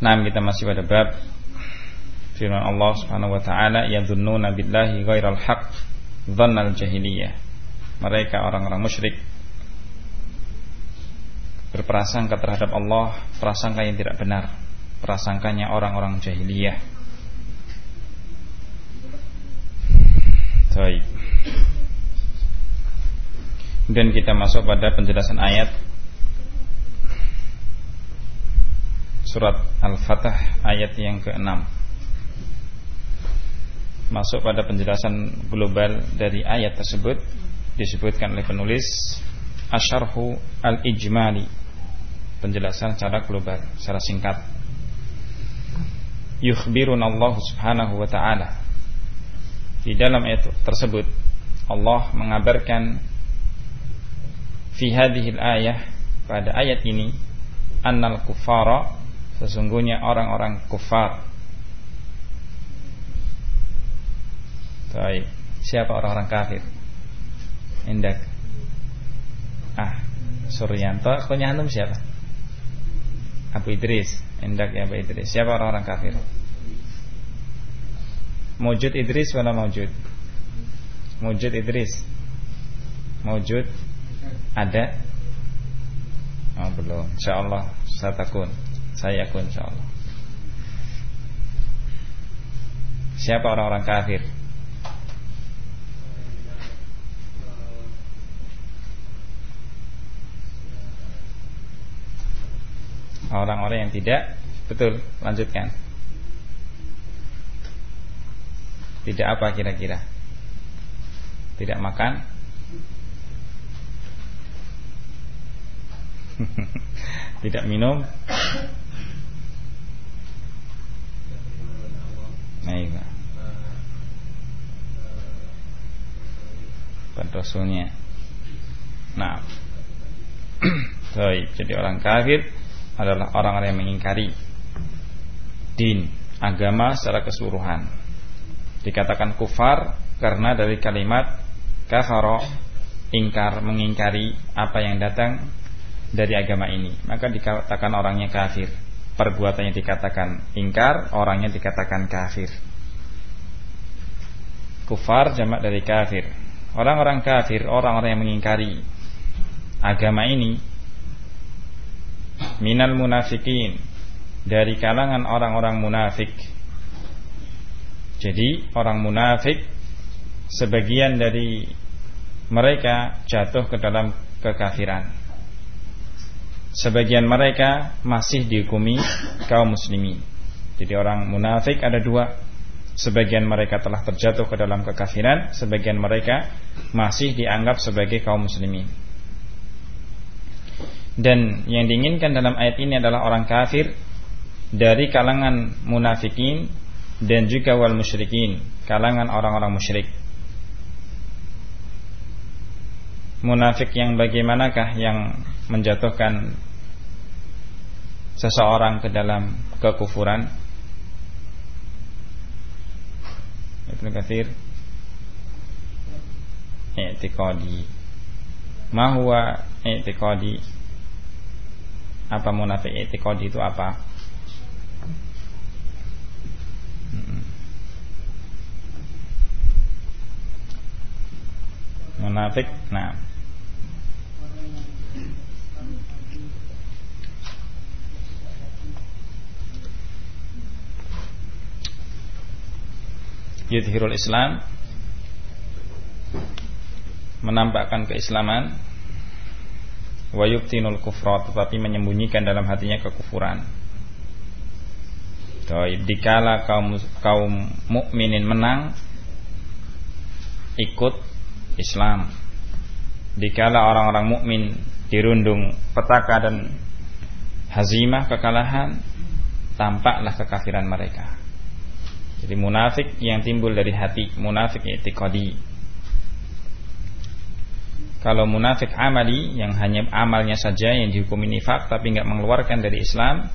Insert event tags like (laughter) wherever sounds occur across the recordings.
Nah kita masih pada bab firman Allah Subhanahu wa taala yadhunnuna billahi ghairal haqq dhannal jahiliyah. Mereka orang-orang musyrik berprasangka terhadap Allah prasangka yang tidak benar, prasangkanya orang-orang jahiliyah. Baik. Dan kita masuk pada penjelasan ayat surat Al-Fatah ayat yang ke-6 Masuk pada penjelasan global dari ayat tersebut Disebutkan oleh penulis Asyarhu Al-Ijmali. Penjelasan secara global, secara singkat. Yukhbirun Allah subhanahu wa ta'ala. Di dalam ayat tersebut Allah mengabarkan Fi hadihil ayah Pada ayat ini Annal kufara sesungguhnya orang-orang kufar. Baik. Siapa orang-orang kafir? Indak. Ah, Suryanto, punya antum siapa? Abu Idris. Indak ya Abu Idris. Siapa orang-orang kafir? Mujud Idris mana Mujud? Mujud Idris. Mujud ada? Oh belum. Insyaallah saya takut. Saya yakun insyaallah. Siapa orang-orang kafir? Orang-orang yang tidak Betul, lanjutkan Tidak apa kira-kira Tidak makan (laughs) Tidak minum Ayo. Dan rasulnya. Nah. (clears throat) Baik, jadi orang kafir adalah orang-orang yang mengingkari din, agama secara keseluruhan. Dikatakan kufar karena dari kalimat kafaro ingkar mengingkari apa yang datang dari agama ini, maka dikatakan orangnya kafir perbuatannya dikatakan ingkar, orangnya dikatakan kafir. Kufar jamak dari kafir. Orang-orang kafir, orang-orang yang mengingkari agama ini minal munafikin dari kalangan orang-orang munafik. Jadi orang munafik sebagian dari mereka jatuh ke dalam kekafiran sebagian mereka masih dihukumi kaum muslimin. Jadi orang munafik ada dua. Sebagian mereka telah terjatuh ke dalam kekafiran, sebagian mereka masih dianggap sebagai kaum muslimin. Dan yang diinginkan dalam ayat ini adalah orang kafir dari kalangan munafikin dan juga wal musyrikin, kalangan orang-orang musyrik. Munafik yang bagaimanakah yang menjatuhkan seseorang ke dalam kekufuran. Ibnu Katsir. I'tiqadi. Ma huwa apa munafik i'tiqadi itu apa? Munafik nah yudhirul Islam menampakkan keislaman wa yubtinul kufra tetapi menyembunyikan dalam hatinya kekufuran. Taib dikala kaum kaum mukminin menang ikut Islam. Dikala orang-orang mukmin dirundung petaka dan hazimah kekalahan tampaklah kekafiran mereka jadi munafik yang timbul dari hati munafik i'tiqadi. Kalau munafik amali yang hanya amalnya saja yang dihukumi nifak tapi nggak mengeluarkan dari Islam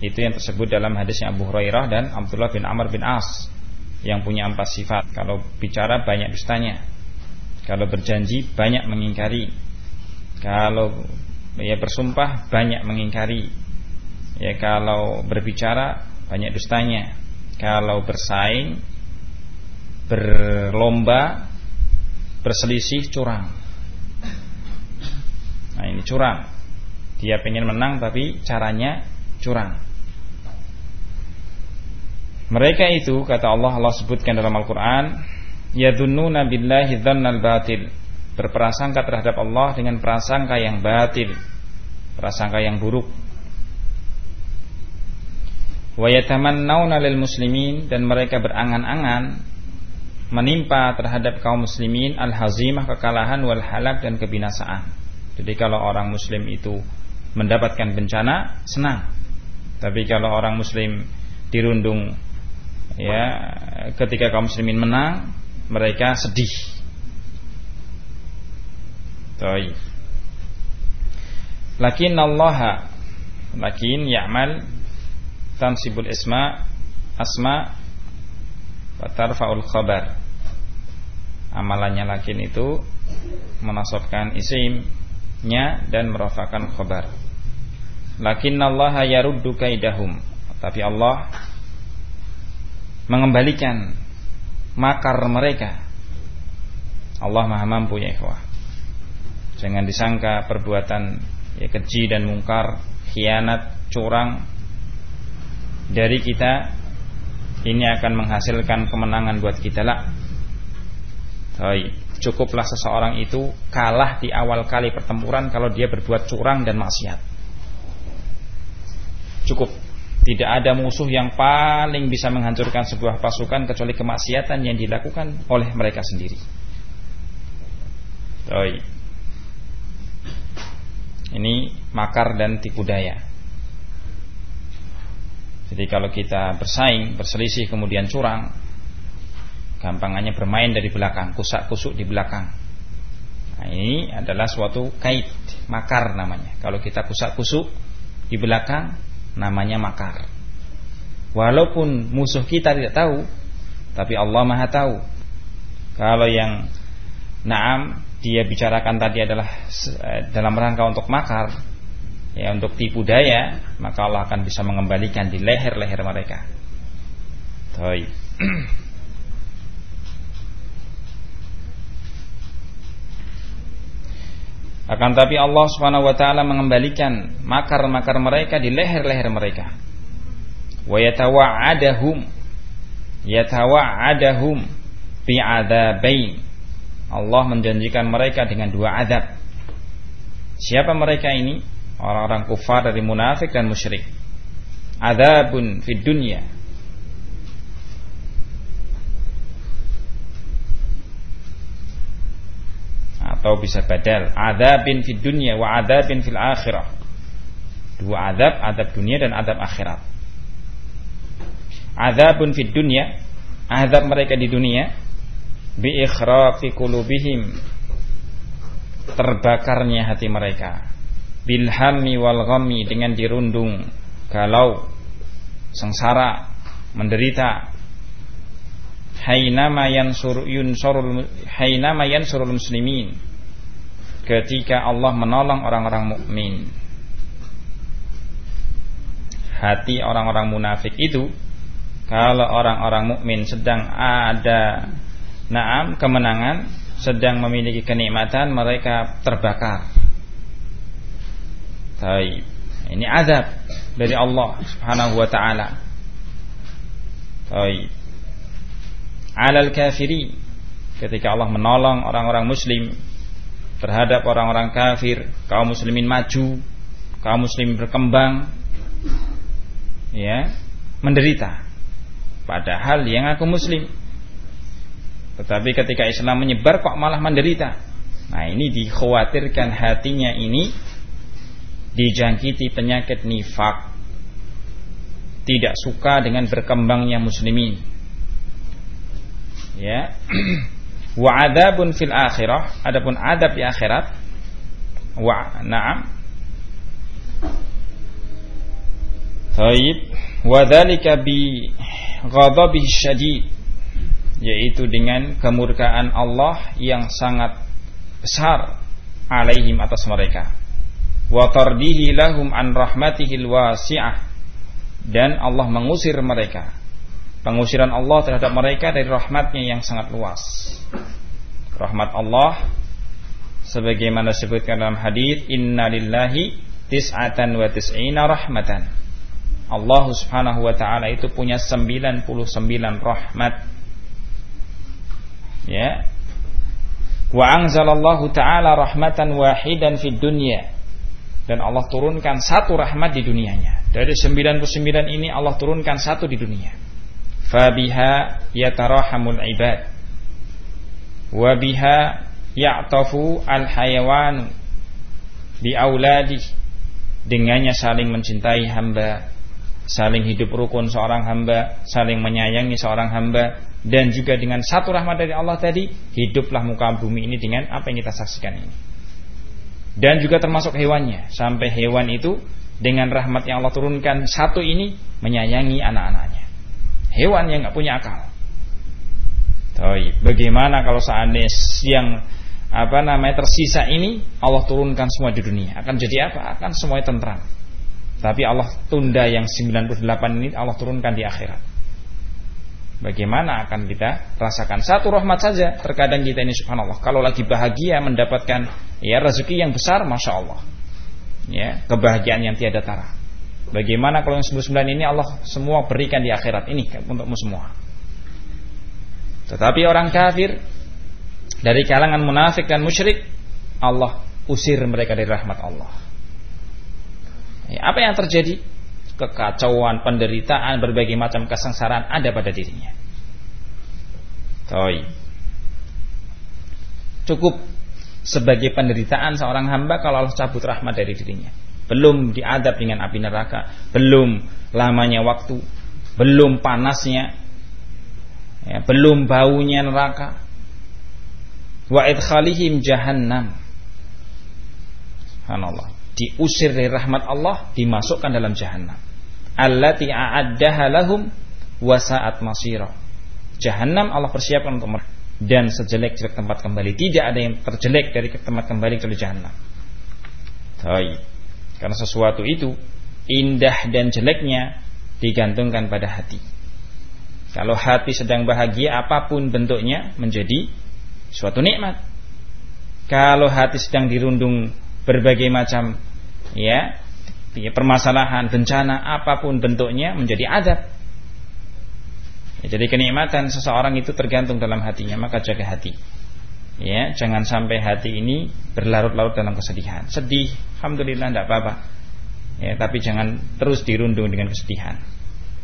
itu yang tersebut dalam hadisnya Abu Hurairah dan Abdullah bin Amr bin As yang punya empat sifat. Kalau bicara banyak dustanya. Kalau berjanji banyak mengingkari. Kalau ya bersumpah banyak mengingkari. Ya kalau berbicara banyak dustanya kalau bersaing berlomba berselisih curang. Nah ini curang. Dia pengen menang tapi caranya curang. Mereka itu kata Allah Allah sebutkan dalam Al-Qur'an yadunnuna billahi dzannal batil. Berprasangka terhadap Allah dengan prasangka yang batil prasangka yang buruk wa lil muslimin dan mereka berangan-angan menimpa terhadap kaum muslimin al-hazimah kekalahan wal halak dan kebinasaan. Jadi kalau orang muslim itu mendapatkan bencana senang. Tapi kalau orang muslim dirundung ya ketika kaum muslimin menang mereka sedih. Baik. Lakin Allah lakin ya'mal tansibul isma asma wa tarfa'ul khabar. Amalannya lakin itu menasabkan isimnya dan merafakan khabar. Lakinnallaha yaruddu kaidahum. Tapi Allah mengembalikan makar mereka. Allah Maha mampu ya ikhwah. Jangan disangka perbuatan ya keji dan mungkar khianat curang dari kita ini akan menghasilkan kemenangan buat kita lah. Cukuplah seseorang itu kalah di awal kali pertempuran kalau dia berbuat curang dan maksiat. Cukup. Tidak ada musuh yang paling bisa menghancurkan sebuah pasukan kecuali kemaksiatan yang dilakukan oleh mereka sendiri. Ini makar dan tipu daya. Jadi kalau kita bersaing, berselisih kemudian curang, gampangannya bermain dari belakang, kusak-kusuk di belakang. Nah, ini adalah suatu kait, makar namanya. Kalau kita kusak-kusuk di belakang, namanya makar. Walaupun musuh kita tidak tahu, tapi Allah Maha tahu. Kalau yang naam dia bicarakan tadi adalah eh, dalam rangka untuk makar, ya untuk tipu daya maka Allah akan bisa mengembalikan di leher-leher mereka. Baik. (clears throat) Akan tapi Allah Subhanahu wa taala mengembalikan makar-makar mereka di leher-leher mereka. Wa yatawa'adahum yatawa'adahum fi adabain. Allah menjanjikan mereka dengan dua adab. Siapa mereka ini? Orang-orang kufar dari munafik dan musyrik. Adabun fid dunya. Atau bisa badal, adabin fid dunya wa adabin fil akhirah. Dua adab, adab dunia dan adab akhirat. Adabun fid dunya, adab mereka di dunia bi ikhraqi qulubihim terbakarnya hati mereka bilhammi wal dengan dirundung. Galau sengsara menderita. Hainama yansur yunsurul hainama yansurul muslimin. Ketika Allah menolong orang-orang mukmin. Hati orang-orang munafik itu kalau orang-orang mukmin sedang ada naam kemenangan sedang memiliki kenikmatan mereka terbakar Baik. Ini azab dari Allah Subhanahu wa taala. Baik. Alal kafiri ketika Allah menolong orang-orang muslim terhadap orang-orang kafir, kaum muslimin maju, kaum muslimin berkembang ya, menderita. Padahal yang aku muslim. Tetapi ketika Islam menyebar kok malah menderita. Nah, ini dikhawatirkan hatinya ini dijangkiti penyakit nifak. Tidak suka dengan berkembangnya muslimin. Ya. (clears throat) Wa adabun fil akhirah. Adapun adab di akhirat. Wa na'am. Taib. Wa dzalika bi ghadabihi syadid. Yaitu dengan kemurkaan Allah yang sangat besar alaihim atas mereka wa tardihi lahum an rahmatihil wasi'ah dan Allah mengusir mereka. Pengusiran Allah terhadap mereka dari rahmatnya yang sangat luas. Rahmat Allah sebagaimana disebutkan dalam hadis inna lillahi tis'atan wa tis'ina rahmatan. Allah subhanahu wa ta'ala itu punya 99 rahmat. Ya. Wa anzalallahu ta'ala rahmatan wahidan fid dunya dan Allah turunkan satu rahmat di dunianya. Dari 99 ini Allah turunkan satu di dunia. Fabiha yatarahamul ibad. Wa biha ya'tafu al hayawan bi auladi. Dengannya saling mencintai hamba saling hidup rukun seorang hamba saling menyayangi seorang hamba dan juga dengan satu rahmat dari Allah tadi hiduplah muka bumi ini dengan apa yang kita saksikan ini dan juga termasuk hewannya sampai hewan itu dengan rahmat yang Allah turunkan satu ini menyayangi anak-anaknya hewan yang nggak punya akal. Tapi bagaimana kalau seandainya yang apa namanya tersisa ini Allah turunkan semua di dunia akan jadi apa? Akan semuanya tentram. Tapi Allah tunda yang 98 ini Allah turunkan di akhirat. Bagaimana akan kita rasakan satu rahmat saja terkadang kita ini subhanallah kalau lagi bahagia mendapatkan ya rezeki yang besar masya Allah ya kebahagiaan yang tiada tara Bagaimana kalau yang 99 ini Allah semua berikan di akhirat ini untukmu semua. Tetapi orang kafir dari kalangan munafik dan musyrik Allah usir mereka dari rahmat Allah. Ya, apa yang terjadi? Kekacauan, penderitaan, berbagai macam kesengsaraan ada pada dirinya. Toi. Cukup sebagai penderitaan seorang hamba kalau Allah cabut rahmat dari dirinya belum diadab dengan api neraka, belum lamanya waktu, belum panasnya, ya, belum baunya neraka. Wa idkhalihim jahannam. Subhanallah. Diusir dari rahmat Allah, dimasukkan dalam jahannam. Allati a'addaha lahum wa sa'at masira. Jahannam Allah persiapkan untuk mereka dan sejelek-jelek tempat kembali. Tidak ada yang terjelek dari tempat kembali ke jahannam. Baik. Karena sesuatu itu indah dan jeleknya digantungkan pada hati. Kalau hati sedang bahagia apa pun bentuknya menjadi suatu nikmat. Kalau hati sedang dirundung berbagai macam ya, ya permasalahan, bencana apa pun bentuknya menjadi adab. Ya, jadi kenikmatan seseorang itu tergantung dalam hatinya, maka jaga hati. Ya, jangan sampai hati ini berlarut-larut dalam kesedihan. Sedih, alhamdulillah tidak apa-apa. Ya, tapi jangan terus dirundung dengan kesedihan.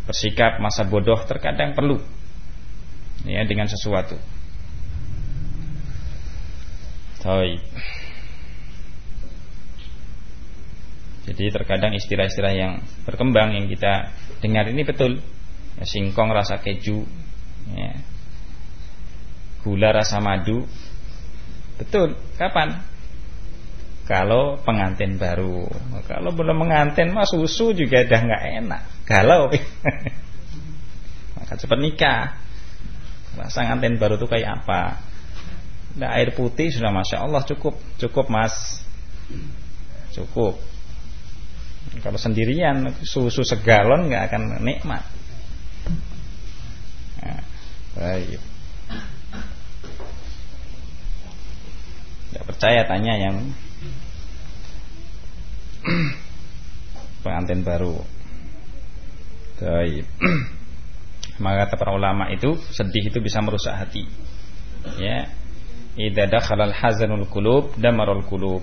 Bersikap masa bodoh terkadang perlu. Ya, dengan sesuatu. Taib. Jadi terkadang istilah-istilah yang berkembang yang kita dengar ini betul. Singkong rasa keju, ya. gula rasa madu, Betul. Kapan? Kalau pengantin baru. Kalau belum mengantin mah susu juga udah nggak enak. Kalau maka cepat nikah. Rasa ngantin baru tuh kayak apa? Nah, air putih sudah masya Allah cukup, cukup mas, cukup. Kalau sendirian susu segalon nggak akan nikmat. Nah, baik. Tidak percaya tanya yang pengantin baru. Baik. Maka kata para ulama itu sedih itu bisa merusak hati. Ya. Idza dakhala al-hazanul qulub damarul qulub.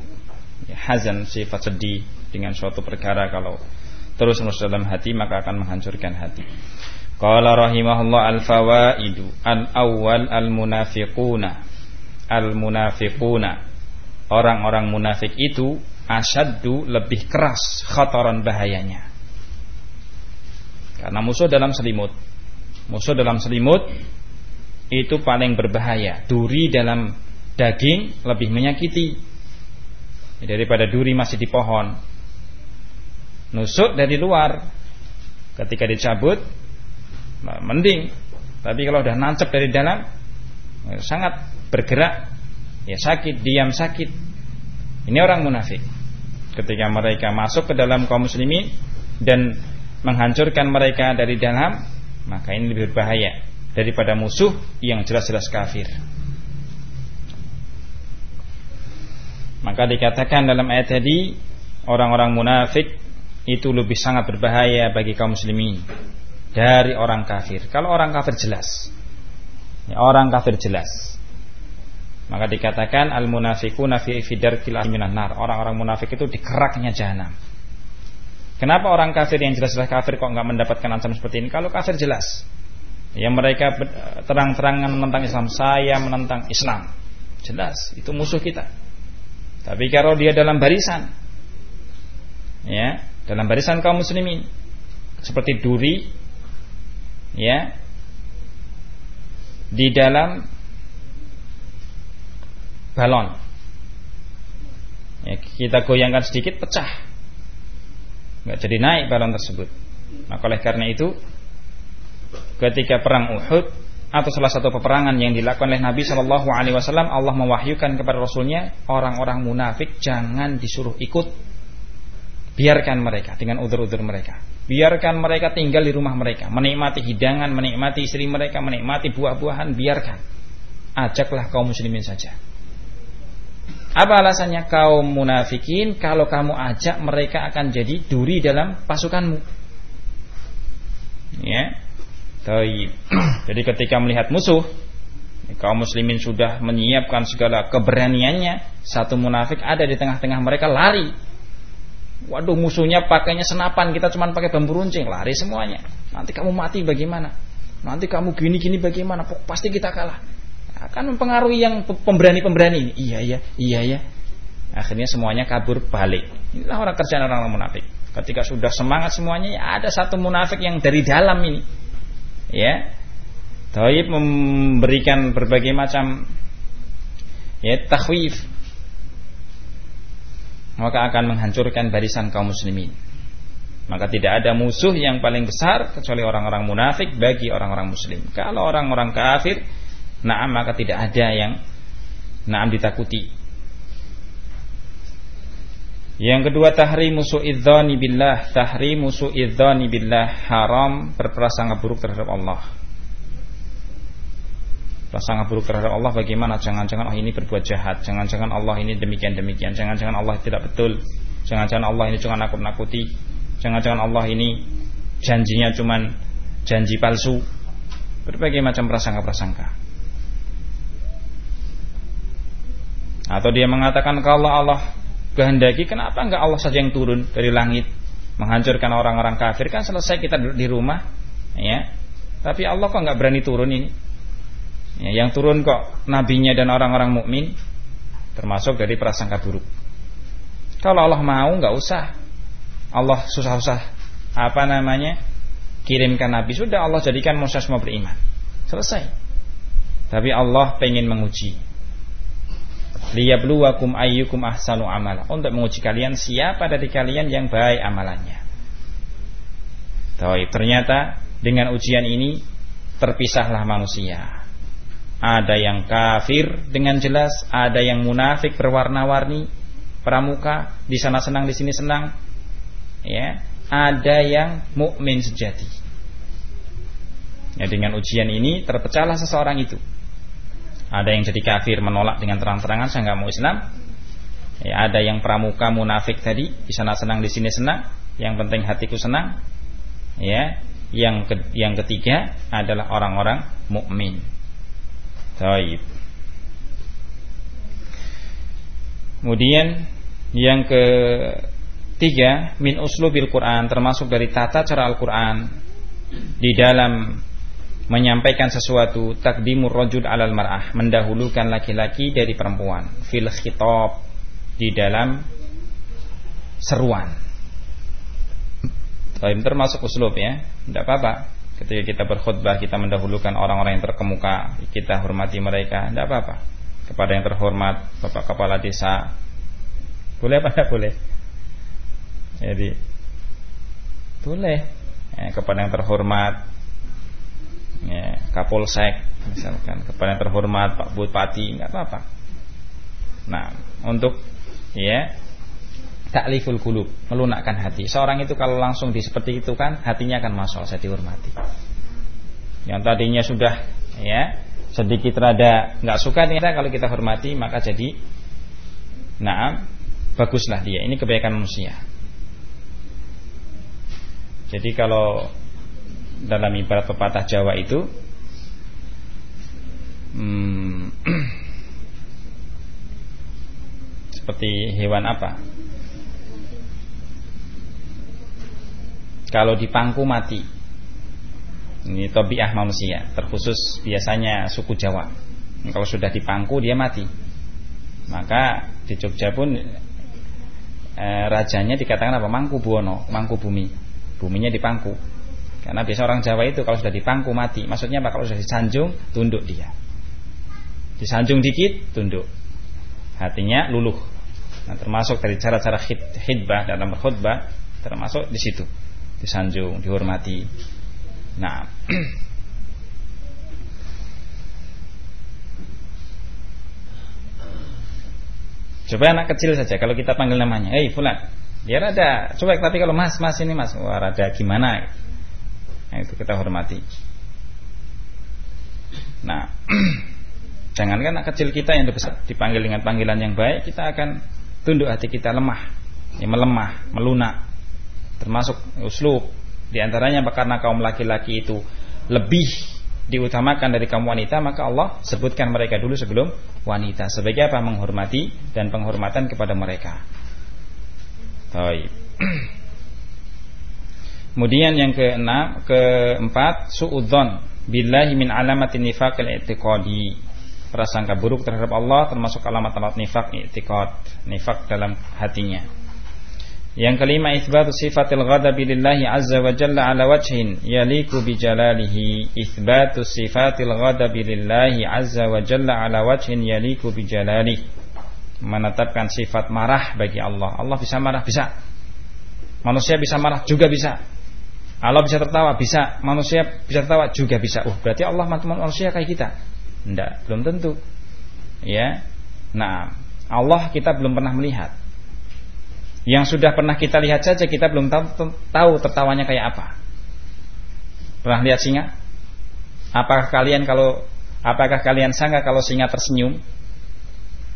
Ya, hazan sifat sedih dengan suatu perkara kalau terus menerus dalam hati maka akan menghancurkan hati. Qala rahimahullah al-fawaidu al-awwal al-munafiquna al-munafiquna. Orang-orang munafik itu asyaddu lebih keras khataran bahayanya. Karena musuh dalam selimut. Musuh dalam selimut itu paling berbahaya. Duri dalam daging lebih menyakiti daripada duri masih di pohon. Nusuk dari luar ketika dicabut mending. Tapi kalau udah nancep dari dalam sangat bergerak ya sakit, diam sakit. Ini orang munafik. Ketika mereka masuk ke dalam kaum muslimin dan menghancurkan mereka dari dalam, maka ini lebih berbahaya daripada musuh yang jelas-jelas kafir. Maka dikatakan dalam ayat tadi orang-orang munafik itu lebih sangat berbahaya bagi kaum muslimin dari orang kafir. Kalau orang kafir jelas, ya, orang kafir jelas. Maka dikatakan al minan nar. Orang-orang munafik itu di keraknya jahanam. Kenapa orang kafir yang jelas-jelas kafir kok nggak mendapatkan ancaman seperti ini? Kalau kafir jelas, ya mereka terang-terangan menentang Islam. Saya menentang Islam, jelas itu musuh kita. Tapi kalau dia dalam barisan, ya dalam barisan kaum muslimin, seperti duri, ya di dalam balon. Ya, kita goyangkan sedikit pecah. Enggak jadi naik balon tersebut. Maka oleh karena itu ketika perang Uhud atau salah satu peperangan yang dilakukan oleh Nabi Shallallahu Alaihi Wasallam Allah mewahyukan kepada Rasulnya orang-orang munafik jangan disuruh ikut biarkan mereka dengan udur-udur mereka biarkan mereka tinggal di rumah mereka menikmati hidangan menikmati istri mereka menikmati buah-buahan biarkan ajaklah kaum muslimin saja apa alasannya kaum munafikin kalau kamu ajak mereka akan jadi duri dalam pasukanmu. Ya. Taib. Jadi ketika melihat musuh kaum muslimin sudah menyiapkan segala keberaniannya, satu munafik ada di tengah-tengah mereka lari. Waduh musuhnya pakainya senapan, kita cuma pakai bambu runcing, lari semuanya. Nanti kamu mati bagaimana? Nanti kamu gini-gini bagaimana? Pasti kita kalah akan mempengaruhi yang pemberani-pemberani. Iya iya, iya ya. Akhirnya semuanya kabur balik. Inilah orang kerjaan orang-orang munafik. Ketika sudah semangat semuanya, ya ada satu munafik yang dari dalam ini. Ya. Taib memberikan berbagai macam ya takhwif. Maka akan menghancurkan barisan kaum muslimin. Maka tidak ada musuh yang paling besar kecuali orang-orang munafik bagi orang-orang muslim. Kalau orang-orang kafir Naam maka tidak ada yang Naam ditakuti Yang kedua tahrimu su'idzani billah. Tahrimu su'idzani billah. Haram berprasangka buruk terhadap Allah. Prasangka buruk terhadap Allah bagaimana? Jangan-jangan Allah ini berbuat jahat. Jangan-jangan Allah ini demikian-demikian. Jangan-jangan Allah tidak betul. Jangan-jangan Allah ini cuma nakut-nakuti. Jangan-jangan Allah ini Janjinya cuma janji palsu. Berbagai macam prasangka-prasangka. Atau dia mengatakan kalau Allah kehendaki kenapa enggak Allah saja yang turun dari langit menghancurkan orang-orang kafir kan selesai kita duduk di rumah ya. Tapi Allah kok enggak berani turun ini? Ya, yang turun kok nabinya dan orang-orang mukmin termasuk dari prasangka buruk. Kalau Allah mau enggak usah Allah susah-susah apa namanya? kirimkan nabi sudah Allah jadikan manusia semua beriman. Selesai. Tapi Allah pengen menguji liyabluwakum ayyukum ahsanu amala untuk menguji kalian siapa dari kalian yang baik amalannya. Tahu ternyata dengan ujian ini terpisahlah manusia. Ada yang kafir dengan jelas, ada yang munafik berwarna-warni, pramuka di sana senang di sini senang. Ya, ada yang mukmin sejati. Ya, dengan ujian ini terpecahlah seseorang itu ada yang jadi kafir menolak dengan terang-terangan saya nggak mau Islam. Ya, ada yang pramuka munafik tadi di sana senang di sini senang, yang penting hatiku senang. Ya, yang ke, yang ketiga adalah orang-orang mukmin. Taib. Kemudian yang ketiga min uslubil Quran termasuk dari tata cara Al-Quran di dalam menyampaikan sesuatu takdimur rajul alal mar'ah mendahulukan laki-laki dari perempuan fil khitab di dalam seruan. Termasuk uslub ya, tidak apa-apa. Ketika kita berkhutbah kita mendahulukan orang-orang yang terkemuka, kita hormati mereka, tidak apa-apa. Kepada yang terhormat, Bapak Kepala Desa, boleh apa tidak boleh? Jadi boleh ya, kepada yang terhormat, ya, Kapolsek misalkan kepada yang terhormat Pak Bupati, nggak apa-apa. Nah, untuk ya takliful kulub, melunakkan hati. Seorang itu kalau langsung di seperti itu kan hatinya akan masuk saya dihormati. Yang tadinya sudah ya sedikit rada nggak suka nih kalau kita hormati maka jadi nah baguslah dia. Ini kebaikan manusia. Jadi kalau dalam ibarat pepatah Jawa itu hmm, (clears throat) seperti hewan apa? kalau dipangku mati. Ini tobiah manusia, terkhusus biasanya suku Jawa. Kalau sudah dipangku dia mati. Maka di Jogja pun e, rajanya dikatakan apa? Mangku Buwono, mangku bumi. Buminya dipangku. Karena biasa orang Jawa itu kalau sudah dipangku mati. Maksudnya apa? Kalau sudah disanjung, tunduk dia. Disanjung dikit, tunduk. Hatinya luluh. Nah, termasuk dari cara-cara khidbah dalam khutbah termasuk di situ disanjung, dihormati. Nah, (clears throat) Coba anak kecil saja kalau kita panggil namanya, "Hei fulan." Dia rada cuek tapi kalau Mas, Mas ini Mas, wah rada gimana? Nah, itu kita hormati. Nah, (clears throat) jangankan anak kecil kita yang besar dipanggil dengan panggilan yang baik, kita akan tunduk hati kita lemah, ya, melemah, melunak termasuk uslub di antaranya karena kaum laki-laki itu lebih diutamakan dari kaum wanita maka Allah sebutkan mereka dulu sebelum wanita sebagai apa menghormati dan penghormatan kepada mereka. Baik. (clears throat) Kemudian yang keenam, keempat, suudzon billahi min alamatin nifaqil i'tiqadi. Prasangka buruk terhadap Allah termasuk alamat-alamat nifak i'tiqad, nifak dalam hatinya. Yang kelima isbatu sifatil ghadabi lillahi azza wa jalla ala wajhin yaliku bi jalalihi. Isbatu sifatil ghadabi lillahi azza wa jalla ala wajhin yaliku bi jalalihi. Menetapkan sifat marah bagi Allah. Allah bisa marah, bisa. Manusia bisa marah juga bisa. Allah bisa tertawa, bisa. Manusia bisa tertawa juga bisa. Oh, berarti Allah manusia kayak kita. Tidak, belum tentu. Ya. Nah, Allah kita belum pernah melihat yang sudah pernah kita lihat saja kita belum tahu, tahu tertawanya kayak apa. Pernah lihat singa? Apakah kalian kalau apakah kalian sangka kalau singa tersenyum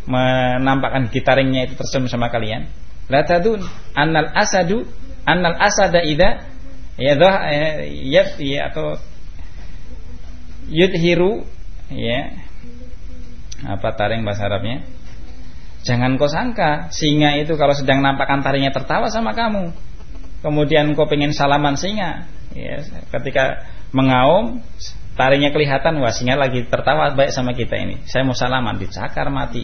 menampakkan gitaringnya itu tersenyum sama kalian? La tadun annal asadu annal asada idza ya, ya atau yudhiru ya apa taring bahasa Arabnya Jangan kau sangka singa itu kalau sedang nampakkan taringnya tertawa sama kamu. Kemudian kau pengen salaman singa. Ya, ketika mengaum taringnya kelihatan wah singa lagi tertawa baik sama kita ini. Saya mau salaman dicakar mati.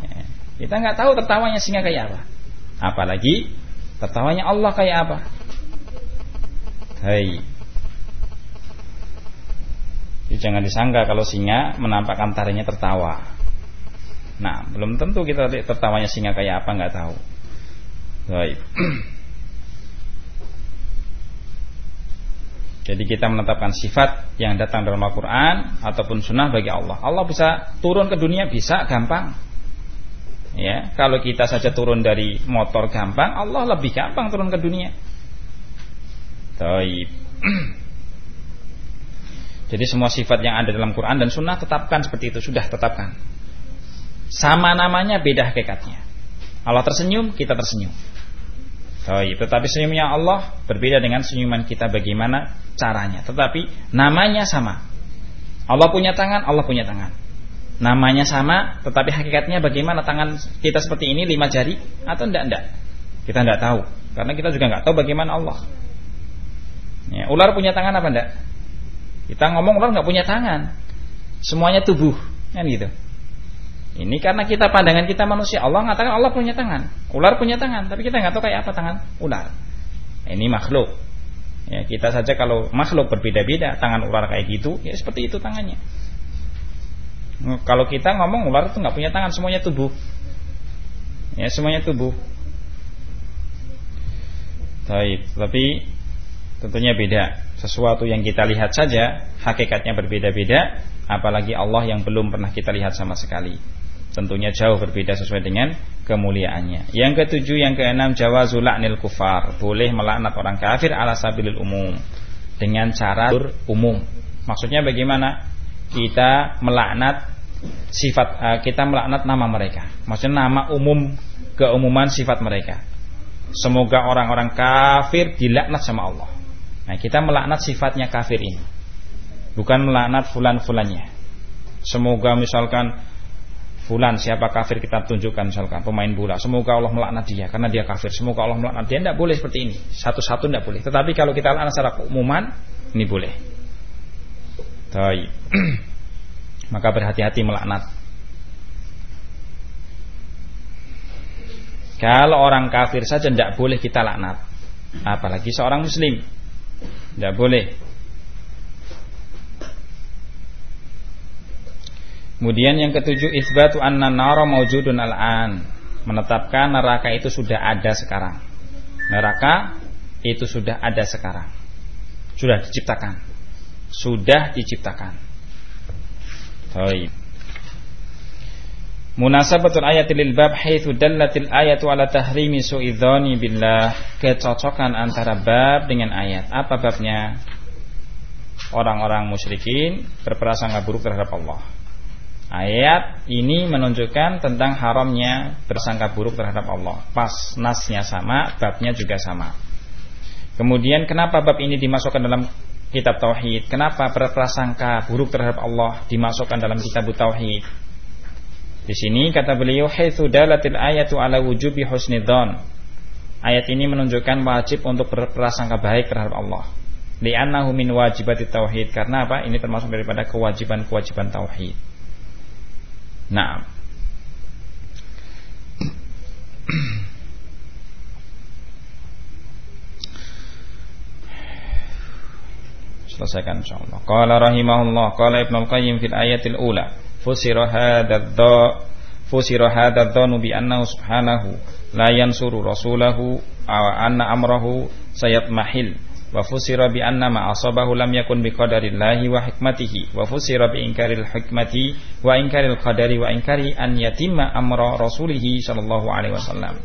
Ya, kita nggak tahu tertawanya singa kayak apa. Apalagi tertawanya Allah kayak apa. Hai. Jangan disangka kalau singa menampakkan taringnya tertawa. Nah, belum tentu kita tertawanya singa kayak apa nggak tahu. Baik. (clears throat) Jadi kita menetapkan sifat yang datang dalam Al-Quran ataupun Sunnah bagi Allah. Allah bisa turun ke dunia bisa gampang. Ya, kalau kita saja turun dari motor gampang, Allah lebih gampang turun ke dunia. Baik. (clears throat) Jadi semua sifat yang ada dalam Quran dan Sunnah tetapkan seperti itu sudah tetapkan. Sama namanya beda hakikatnya. Allah tersenyum, kita tersenyum. Iya. Tetapi senyumnya Allah berbeda dengan senyuman kita bagaimana caranya. Tetapi namanya sama. Allah punya tangan, Allah punya tangan. Namanya sama, tetapi hakikatnya bagaimana tangan kita seperti ini lima jari atau enggak enggak. Kita enggak tahu, karena kita juga enggak tahu bagaimana Allah. Ya, ular punya tangan apa enggak? Kita ngomong ular enggak punya tangan. Semuanya tubuh, kan gitu. Ini karena kita pandangan kita manusia. Allah mengatakan Allah punya tangan. Ular punya tangan, tapi kita nggak tahu kayak apa tangan ular. Ini makhluk. Ya, kita saja kalau makhluk berbeda-beda, tangan ular kayak gitu, ya seperti itu tangannya. Kalau kita ngomong ular itu nggak punya tangan, semuanya tubuh. Ya, semuanya tubuh. Baik, tapi tentunya beda. Sesuatu yang kita lihat saja hakikatnya berbeda-beda, apalagi Allah yang belum pernah kita lihat sama sekali tentunya jauh berbeda sesuai dengan kemuliaannya. Yang ketujuh, yang keenam jawazul la'nil kufar, boleh melaknat orang kafir ala sabilil umum dengan cara umum. Maksudnya bagaimana? Kita melaknat sifat uh, kita melaknat nama mereka. Maksudnya nama umum keumuman sifat mereka. Semoga orang-orang kafir dilaknat sama Allah. Nah, kita melaknat sifatnya kafir ini. Bukan melaknat fulan-fulannya. Semoga misalkan Fulan siapa kafir kita tunjukkan misalkan pemain bola. Semoga Allah melaknat dia karena dia kafir. Semoga Allah melaknat dia. Tidak boleh seperti ini. Satu-satu tidak boleh. Tetapi kalau kita laknat secara umuman ini boleh. (clears throat) Maka berhati-hati melaknat. Kalau orang kafir saja tidak boleh kita laknat. Apalagi seorang muslim. Tidak boleh. Kemudian yang ketujuh isbatu anna nara maujudun al-an. Menetapkan neraka itu sudah ada sekarang. Neraka itu sudah ada sekarang. Sudah diciptakan. Sudah diciptakan. Baik. Munasabatul ayatil lil bab haitsu dallatil ayatu ala tahrimi su'idzani billah. Kecocokan antara bab dengan ayat. Apa babnya? Orang-orang musyrikin berprasangka buruk terhadap Allah. Ayat ini menunjukkan tentang haramnya bersangka buruk terhadap Allah. Pas nasnya sama, babnya juga sama. Kemudian kenapa bab ini dimasukkan dalam kitab tauhid? Kenapa berprasangka buruk terhadap Allah dimasukkan dalam kitab tauhid? Di sini kata beliau haitsu dalatil ayatu ala wujubi husnidzan. Ayat ini menunjukkan wajib untuk berprasangka baik terhadap Allah. Li'annahu min wajibati tauhid karena apa? Ini termasuk daripada kewajiban-kewajiban tauhid. Nah. Selesaikan insyaallah. Qala rahimahullah, qala Ibnu Al-Qayyim fil ayatil ula, fusira hadha dha fusira hadha dhanu bi annahu subhanahu la yansuru rasulahu aw anna amrahu sayatmahil. Wa fusira bi anna ma asabahu lam yakun bi qadarillahi wa hikmatihi. Wa fusira bi inkaril hikmati wa inkaril qadari wa inkari an yatimma amra rasulihi sallallahu alaihi wasallam.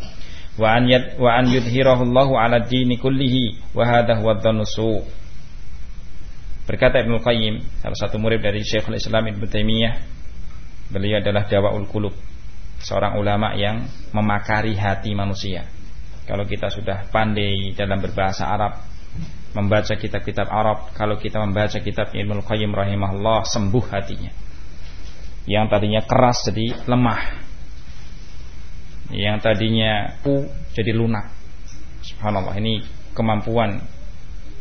Wa an yad, wa an yudhhirahu Allahu ala dini kullihi wa hadha huwa dhanusu berkata Ibnu Qayyim salah satu murid dari Syekhul Islam Ibnu Taimiyah beliau adalah dawaul qulub seorang ulama yang memakari hati manusia kalau kita sudah pandai dalam berbahasa Arab membaca kitab-kitab Arab, kalau kita membaca kitab Ibnu Qayyim rahimahullah sembuh hatinya. Yang tadinya keras jadi lemah. Yang tadinya ku jadi lunak. Subhanallah, ini kemampuan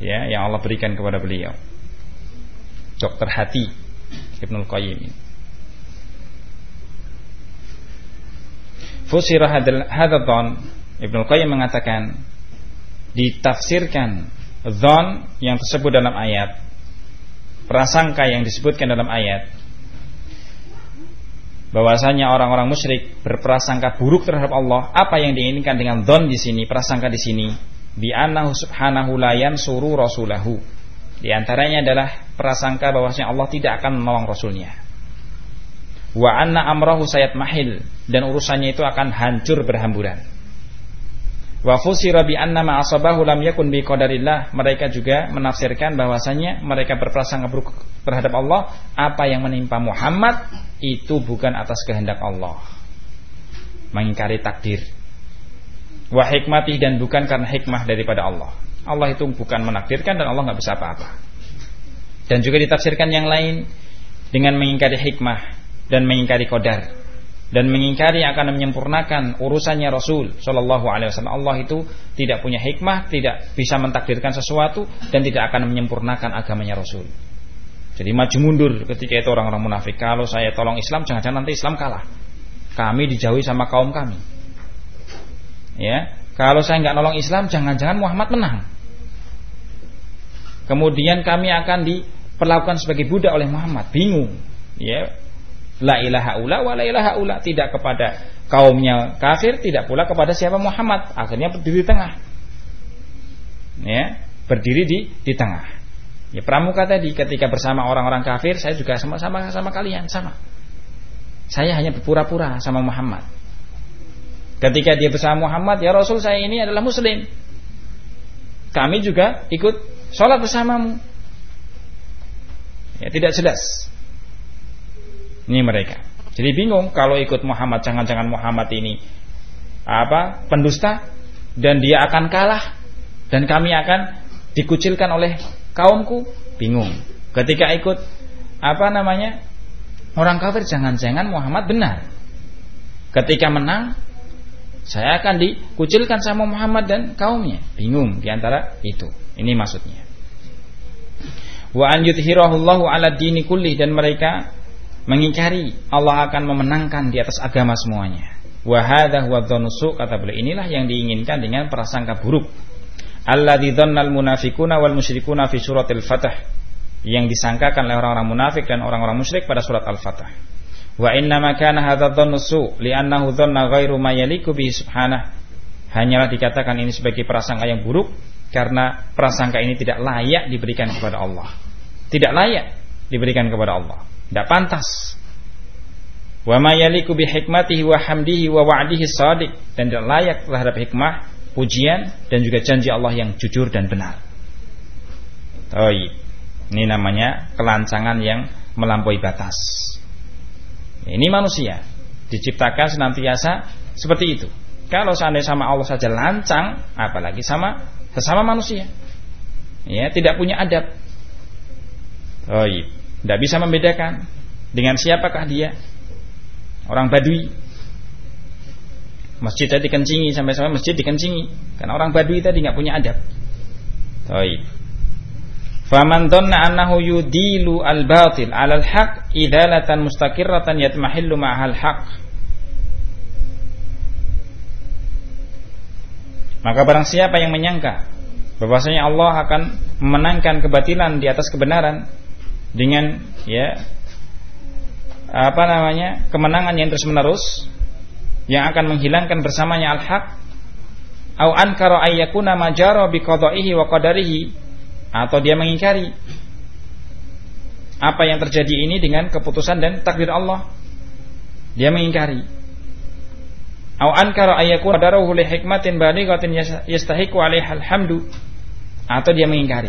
ya yang Allah berikan kepada beliau. Dokter hati Ibnu Qayyim. Fusirah hadadhan Ibnu Qayyim mengatakan ditafsirkan Zon yang tersebut dalam ayat Prasangka yang disebutkan dalam ayat bahwasanya orang-orang musyrik berprasangka buruk terhadap Allah. Apa yang diinginkan dengan don di sini, prasangka di sini, bi annahu subhanahu la yansuru rasulahu. Di antaranya adalah prasangka bahwasanya Allah tidak akan menolong rasulnya. Wa anna amrahu sayat mahil dan urusannya itu akan hancur berhamburan. Wa fusira bi anna ma asabahu lam yakun bi qadarillah. Mereka juga menafsirkan bahwasanya mereka berprasangka buruk terhadap Allah, apa yang menimpa Muhammad itu bukan atas kehendak Allah. Mengingkari takdir. Wa hikmati dan bukan karena hikmah daripada Allah. Allah itu bukan menakdirkan dan Allah nggak bisa apa-apa. Dan juga ditafsirkan yang lain dengan mengingkari hikmah dan mengingkari kodar dan mengingkari akan menyempurnakan urusannya Rasul Shallallahu Alaihi Wasallam. Allah itu tidak punya hikmah, tidak bisa mentakdirkan sesuatu dan tidak akan menyempurnakan agamanya Rasul. Jadi maju mundur ketika itu orang-orang munafik. Kalau saya tolong Islam, jangan-jangan nanti Islam kalah. kami dijauhi sama kaum kami. Ya, kalau saya nggak nolong Islam, jangan-jangan Muhammad menang. Kemudian kami akan diperlakukan sebagai budak oleh Muhammad. Bingung. Ya, la ilaha ula wa la ilaha ula tidak kepada kaumnya kafir, tidak pula kepada siapa Muhammad. Akhirnya berdiri di tengah. Ya, berdiri di di tengah. Ya pramuka tadi ketika bersama orang-orang kafir, saya juga sama-sama sama kalian, sama. Saya hanya berpura-pura sama Muhammad. Ketika dia bersama Muhammad, ya Rasul saya ini adalah muslim. Kami juga ikut sholat bersamamu. Ya tidak jelas. Ini mereka. Jadi bingung kalau ikut Muhammad, jangan-jangan Muhammad ini apa pendusta dan dia akan kalah dan kami akan dikucilkan oleh kaumku. Bingung. Ketika ikut apa namanya orang kafir, jangan-jangan Muhammad benar. Ketika menang, saya akan dikucilkan sama Muhammad dan kaumnya. Bingung di antara itu. Ini maksudnya. Wa an yudhirahullahu ala dini kulli dan mereka mengingkari Allah akan memenangkan di atas agama semuanya. Wa hadha huwa kata beliau inilah yang diinginkan dengan prasangka buruk. Alladzi dhannal munafiquna wal musyrikuna fi suratil Fatah yang disangkakan oleh orang-orang munafik dan orang-orang musyrik pada surat Al-Fatah. Wa inna ma kana dhannu su li'annahu dhanna ghairu ma yaliku bihi subhanah. Hanyalah dikatakan ini sebagai prasangka yang buruk karena prasangka ini tidak layak diberikan kepada Allah. Tidak layak diberikan kepada Allah. Tidak pantas. Wa ma yaliku bi hikmatihi wa hamdihi wa wa'dihi shadiq dan tidak layak terhadap hikmah, pujian dan juga janji Allah yang jujur dan benar. Ini namanya kelancangan yang melampaui batas. Ini manusia diciptakan senantiasa seperti itu. Kalau seandainya sama Allah saja lancang, apalagi sama sesama manusia. Ya, tidak punya adab. Iya. Tidak bisa membedakan dengan siapakah dia. Orang Badui. Masjid tadi dikencingi sampai-sampai masjid dikencingi karena orang Badui tadi nggak punya adab. Iya. Faman dhanna annahu yudilu al-batil 'ala al-haq idalatan mustaqirratan yatmahillu ma'al haq. Maka barang siapa yang menyangka bahwasanya Allah akan memenangkan kebatilan di atas kebenaran dengan ya apa namanya kemenangan yang terus menerus yang akan menghilangkan bersamanya al-haq au ankara ayyakuna majara biqada'ihi wa qadarihi atau dia mengingkari apa yang terjadi ini dengan keputusan dan takdir Allah. Dia mengingkari. Au ankara ayyakun darahu li hikmatin balighatin yastahiqu 'alaiha alhamdu atau dia mengingkari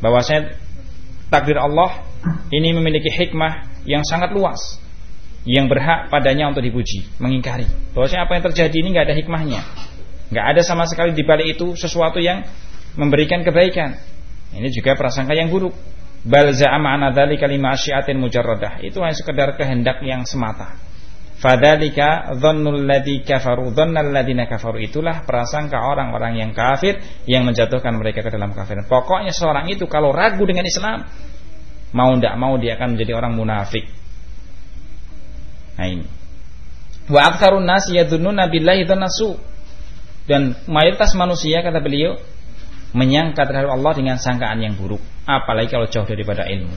bahwasanya takdir Allah ini memiliki hikmah yang sangat luas yang berhak padanya untuk dipuji, mengingkari. Bahwasanya apa yang terjadi ini nggak ada hikmahnya. nggak ada sama sekali di balik itu sesuatu yang memberikan kebaikan. Ini juga prasangka yang buruk. Bal za'ama anna asyiatin mujarradah. Itu hanya sekedar kehendak yang semata. Fadzalika dhannul ladzi kafaru dhannal ladzina kafaru itulah prasangka orang-orang yang kafir yang menjatuhkan mereka ke dalam kafir. Pokoknya seorang itu kalau ragu dengan Islam mau tidak mau dia akan menjadi orang munafik. Nah ini. Wa aktsarun nasi yadhunnuna billahi dhannasu. Dan mayoritas manusia kata beliau menyangka terhadap Allah dengan sangkaan yang buruk, apalagi kalau jauh daripada ilmu.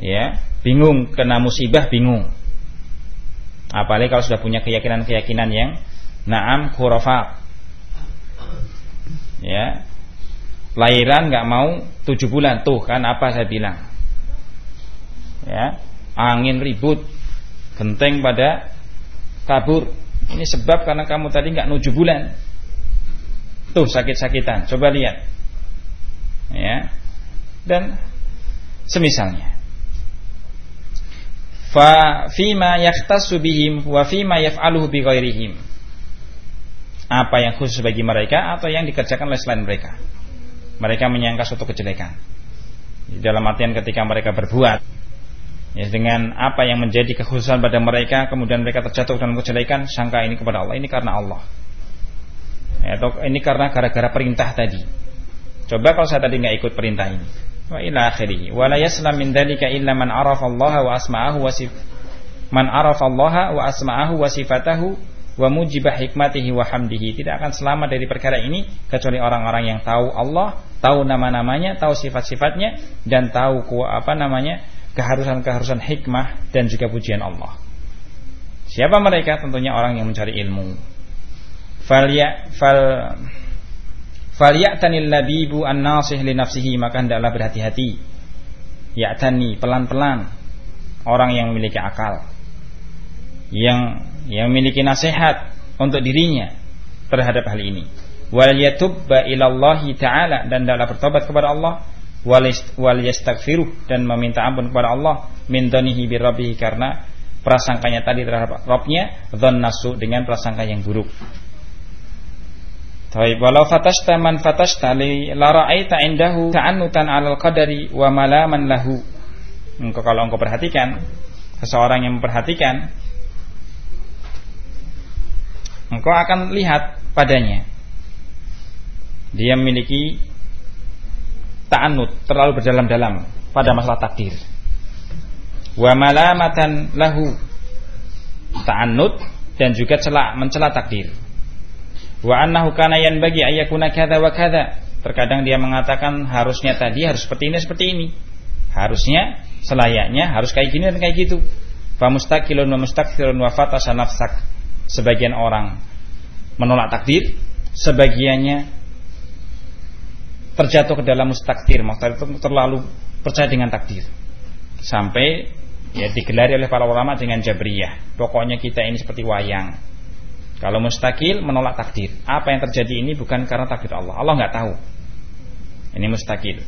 Ya, bingung kena musibah bingung. Apalagi kalau sudah punya keyakinan-keyakinan yang naam khurafat. Ya. Lahiran nggak mau tujuh bulan tuh kan apa saya bilang. Ya, angin ribut, genteng pada kabur. Ini sebab karena kamu tadi nggak tujuh bulan Tuh sakit-sakitan, coba lihat. Ya. Dan semisalnya. Fa fima yahtassu bihim wa fima yaf'aluhu bi. Apa yang khusus bagi mereka atau yang dikerjakan oleh selain mereka. Mereka menyangka suatu kejelekan. Dalam artian ketika mereka berbuat ya dengan apa yang menjadi kekhususan pada mereka kemudian mereka terjatuh dalam kejelekan sangka ini kepada Allah ini karena Allah atau ini karena gara-gara perintah tadi. Coba kalau saya tadi nggak ikut perintah ini. Wa ila akhirih. Wa la yaslam min dzalika illa man arafa Allah wa asma'ahu wa Man arafa Allah wa asma'ahu wa sifatahu wa mujibah hikmatihi wa hamdihi. Tidak akan selamat dari perkara ini kecuali orang-orang yang tahu Allah, tahu nama-namanya, tahu sifat-sifatnya dan tahu apa namanya? keharusan-keharusan hikmah dan juga pujian Allah. Siapa mereka? Tentunya orang yang mencari ilmu. Fal ya fal Falyatanil labibu an-nasih li nafsihi maka hendaklah berhati-hati. Ya'tani pelan-pelan orang yang memiliki akal. Yang yang memiliki nasihat untuk dirinya terhadap hal ini. Wal yatubba ilallahi ta'ala dan hendaklah bertobat kepada Allah wal yastaghfiruh dan meminta ampun kepada Allah min danihi bi karena prasangkanya tadi terhadap Rabbnya nasu dengan prasangka yang buruk. Taib walau fatashta man fatashta li la ra'aita indahu ta'annutan 'alal qadari wa malaman lahu. Engkau kalau engkau perhatikan seseorang yang memperhatikan engkau akan lihat padanya. Dia memiliki ta'annud terlalu berdalam-dalam pada masalah takdir. Wa malamatan lahu ta'annud dan juga celak mencela takdir. Wa annahu kana yanbaghi ayyakuna kadza wa kadza terkadang dia mengatakan harusnya tadi harus seperti ini seperti ini. Harusnya selayaknya harus kayak gini dan kayak gitu. Fa mustaqilun wa mustakthirun wa fatasa nafsak sebagian orang menolak takdir sebagiannya terjatuh ke dalam mustaktir maksudnya itu terlalu percaya dengan takdir sampai ya digelari oleh para ulama dengan jabriyah pokoknya kita ini seperti wayang kalau mustakil menolak takdir. Apa yang terjadi ini bukan karena takdir Allah. Allah nggak tahu. Ini mustakil.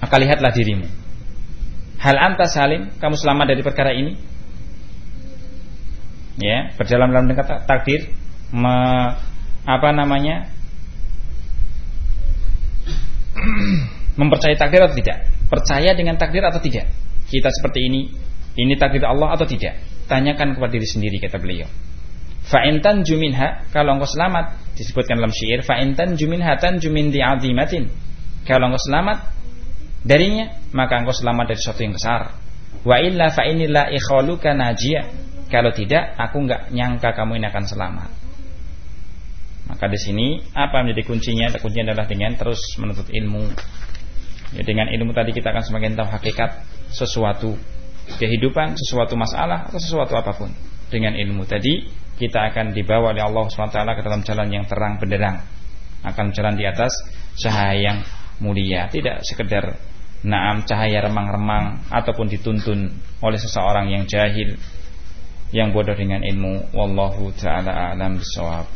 Maka lihatlah dirimu. Hal anta salim, kamu selamat dari perkara ini? Ya, berjalan dalam dengan takdir, me, apa namanya? (clears throat) mempercayai takdir atau tidak? Percaya dengan takdir atau tidak? Kita seperti ini, ini takdir Allah atau tidak? Tanyakan kepada diri sendiri kata beliau. Fa'intan juminha kalau engkau selamat disebutkan dalam syair fa'intan juminha tan jumin di'azimatin. Kalau engkau selamat darinya maka engkau selamat dari sesuatu yang besar. Wa illa fa ikhaluka najiyah. Kalau tidak aku enggak nyangka kamu ini akan selamat. Maka di sini apa menjadi kuncinya? Kuncinya adalah dengan terus menuntut ilmu. Ya, dengan ilmu tadi kita akan semakin tahu hakikat sesuatu kehidupan, sesuatu masalah atau sesuatu apa pun. Dengan ilmu tadi kita akan dibawa oleh Allah SWT ke dalam jalan yang terang benderang akan jalan di atas cahaya yang mulia tidak sekedar naam cahaya remang-remang ataupun dituntun oleh seseorang yang jahil yang bodoh dengan ilmu wallahu taala alam bisawab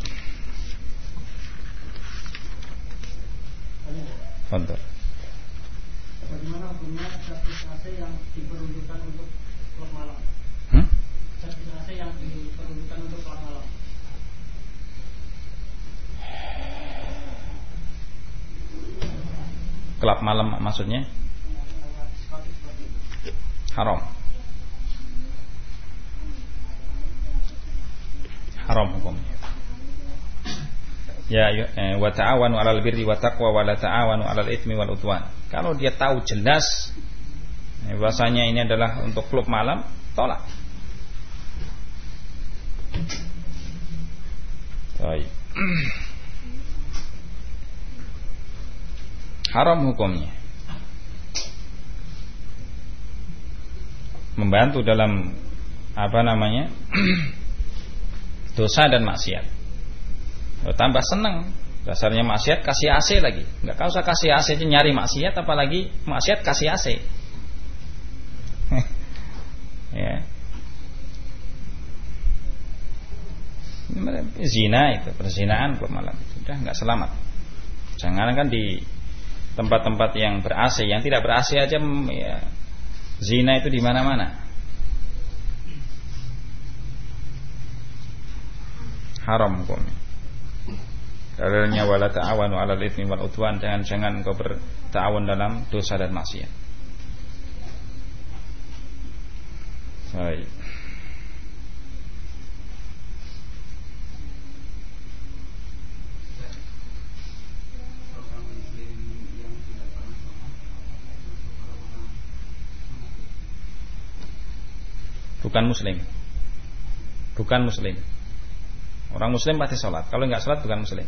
Fadhil. Bagaimana hukumnya yang diperuntukkan untuk malam? Hmm? yang diperuntukkan untuk malam. Kelab malam maksudnya? Haram. Haram hukumnya. Ya, eh, wa ta'awanu 'alal birri wa taqwa wa la ta'awanu 'alal itsmi wal udwan. Kalau dia tahu jelas eh, bahasanya ini adalah untuk klub malam, tolak. Baik. Haram hukumnya. Membantu dalam apa namanya? (clears throat) dosa dan maksiat. Tambah senang. Dasarnya maksiat kasih AC lagi. Enggak usah kasih AC aja nyari maksiat apalagi maksiat kasih AC. (laughs) ya. zina itu perzinaan klub malam sudah nggak selamat jangan kan di tempat-tempat yang ber AC yang tidak ber AC aja ya zina itu di mana-mana haram hukumnya Dalilnya wala ta'awanu 'alal itsmi wal udwan jangan jangan engkau berta'awun dalam dosa dan maksiat. Baik. bukan muslim bukan muslim. Orang muslim pasti sholat. Kalau nggak sholat bukan muslim.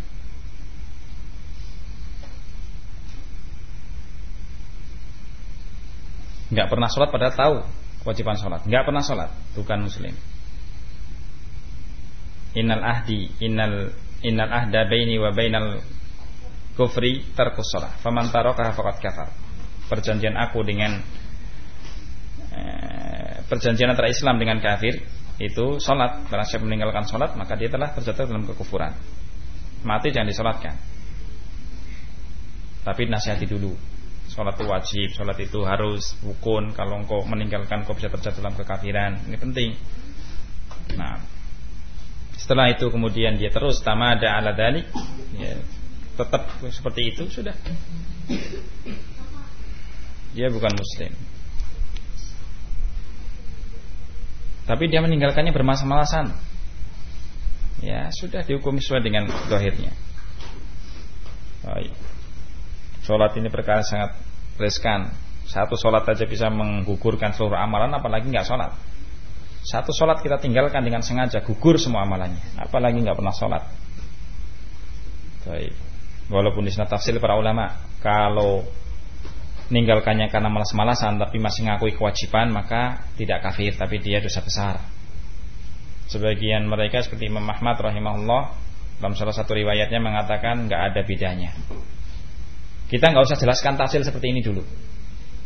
Nggak pernah sholat padahal tahu kewajiban sholat. Nggak pernah sholat, bukan muslim. Innal ahdi, innal innal ahda baini wa bainal kufri tarkus sholat. Faman tarakaha faqad kafar. Perjanjian aku dengan eh, perjanjian antara Islam dengan kafir itu sholat. Karena siapa meninggalkan sholat maka dia telah terjatuh dalam kekufuran. Mati jangan disolatkan. Tapi nasihati dulu. Sholat itu wajib sholat itu harus rukun. Kalau engkau meninggalkan kau bisa terjatuh dalam kekafiran. Ini penting. Nah setelah itu kemudian dia terus tamada ala dalik ya, tetap seperti itu sudah. Dia bukan muslim Tapi dia meninggalkannya bermasa-malasan. Ya sudah dihukum sesuai dengan dohirnya Baik. Sholat ini perkara sangat riskan. Satu sholat saja bisa menggugurkan seluruh amalan Apalagi nggak sholat. Satu sholat kita tinggalkan dengan sengaja Gugur semua amalannya. Apalagi nggak pernah sholat. Baik. Walaupun di sana tafsir para ulama Kalau meninggalkannya karena malas-malasan tapi masih ngakui kewajiban maka tidak kafir tapi dia dosa besar. Sebagian mereka seperti Imam Ahmad rahimahullah dalam salah satu riwayatnya mengatakan nggak ada bedanya. Kita nggak usah jelaskan tafsir seperti ini dulu.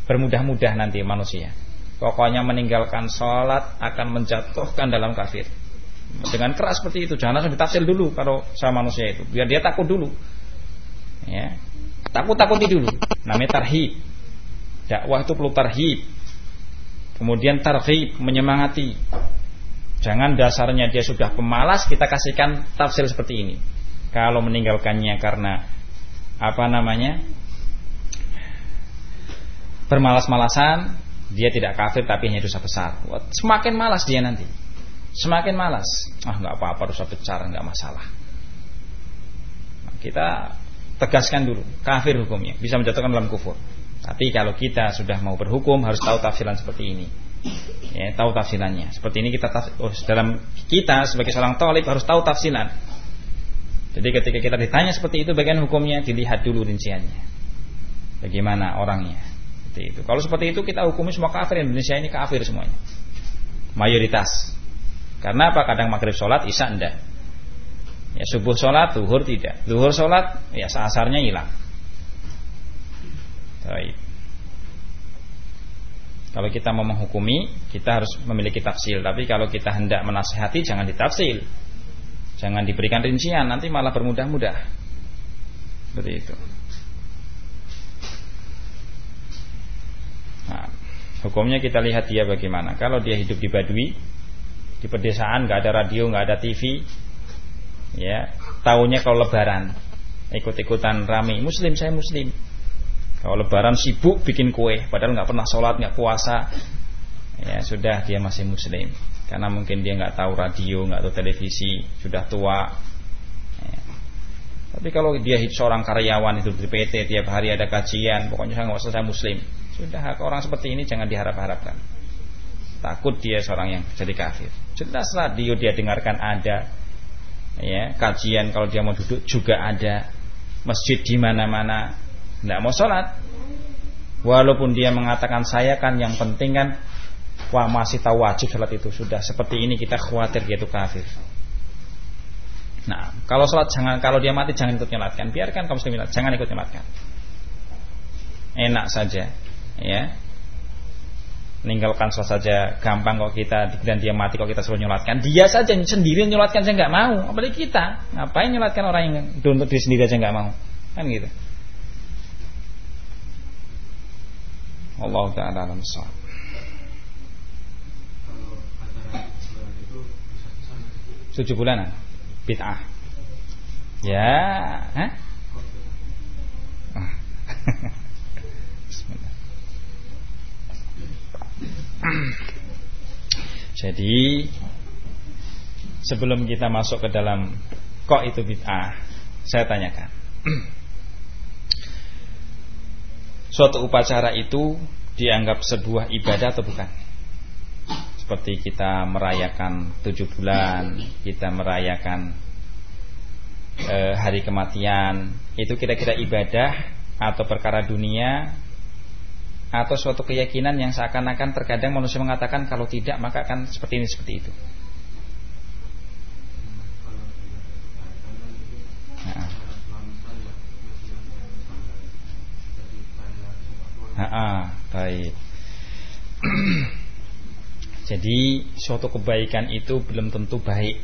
Bermudah-mudah nanti manusia. Pokoknya meninggalkan sholat akan menjatuhkan dalam kafir. Dengan keras seperti itu, jangan langsung ditafsir dulu kalau sama manusia itu. Biar dia takut dulu. Ya, takut-takuti dulu. Namanya tarhib. Dakwah itu perlu tarhib. Kemudian tarhib menyemangati. Jangan dasarnya dia sudah pemalas kita kasihkan tafsir seperti ini. Kalau meninggalkannya karena apa namanya? bermalas-malasan, dia tidak kafir tapi hanya dosa besar. Semakin malas dia nanti. Semakin malas. Ah nggak apa-apa dosa besar nggak masalah. Kita tegaskan dulu kafir hukumnya bisa menjatuhkan dalam kufur. Tapi kalau kita sudah mau berhukum harus tahu tafsiran seperti ini. Ya, tahu tafsirannya. Seperti ini kita oh, dalam kita sebagai seorang talib harus tahu tafsiran. Jadi ketika kita ditanya seperti itu bagian hukumnya dilihat dulu rinciannya. Bagaimana orangnya. Seperti itu. Kalau seperti itu kita hukumi semua kafir Indonesia ini kafir semuanya. Mayoritas. Karena apa? Kadang maghrib sholat, isya enggak. Ya subuh sholat, zuhur tidak. Zuhur sholat, ya asarnya hilang. Baik. Kalau kita mau menghukumi, kita harus memiliki tafsir. Tapi kalau kita hendak menasehati, jangan ditafsir. Jangan diberikan rincian, nanti malah bermudah-mudah. Seperti itu. Nah, hukumnya kita lihat dia bagaimana. Kalau dia hidup di Badui, di pedesaan, nggak ada radio, nggak ada TV, ya, tahunya kalau Lebaran, ikut-ikutan rame. Muslim, saya Muslim kalau lebaran sibuk bikin kue Padahal nggak pernah sholat, nggak puasa. Ya sudah dia masih muslim. Karena mungkin dia nggak tahu radio, nggak tahu televisi Sudah tua. Ya. Tapi kalau dia seorang karyawan itu di PT Tiap hari ada kajian Pokoknya saya nggak usah saya muslim. Sudah orang seperti ini jangan diharap-harapkan. Takut dia seorang yang jadi kafir. Jelas radio dia dengarkan ada. Ya Kajian kalau dia mau duduk juga ada. Masjid di mana-mana tidak mau sholat. Walaupun dia mengatakan saya kan yang penting kan Wah masih tahu wajib sholat itu. Sudah seperti ini kita khawatir dia itu kafir. Nah kalau sholat jangan Kalau dia mati jangan ikut nyolatkan. Biarkan kaum muslimin jangan ikut nyolatkan. Enak saja Ya. Meninggalkan sholat saja gampang kok kita dan dia mati kok kita suruh nyolatkan. Dia saja sendiri nyolatkan saya nggak mau. Apalagi kita. Ngapain nyolatkan orang yang untuk diri sendiri aja nggak mau? Kan gitu Allah taala alam Tujuh bulanan? Bid'ah. Ya Hah? (laughs) Bismillah. Jadi Sebelum kita masuk ke dalam Kok itu bid'ah Saya tanyakan (clears throat) suatu upacara itu dianggap sebuah ibadah atau bukan? seperti kita merayakan tujuh bulan, kita merayakan e, hari kematian, itu kira-kira ibadah atau perkara dunia atau suatu keyakinan yang seakan-akan terkadang manusia mengatakan kalau tidak maka akan seperti ini seperti itu. Nah, baik. (clears throat) Jadi suatu kebaikan itu belum tentu baik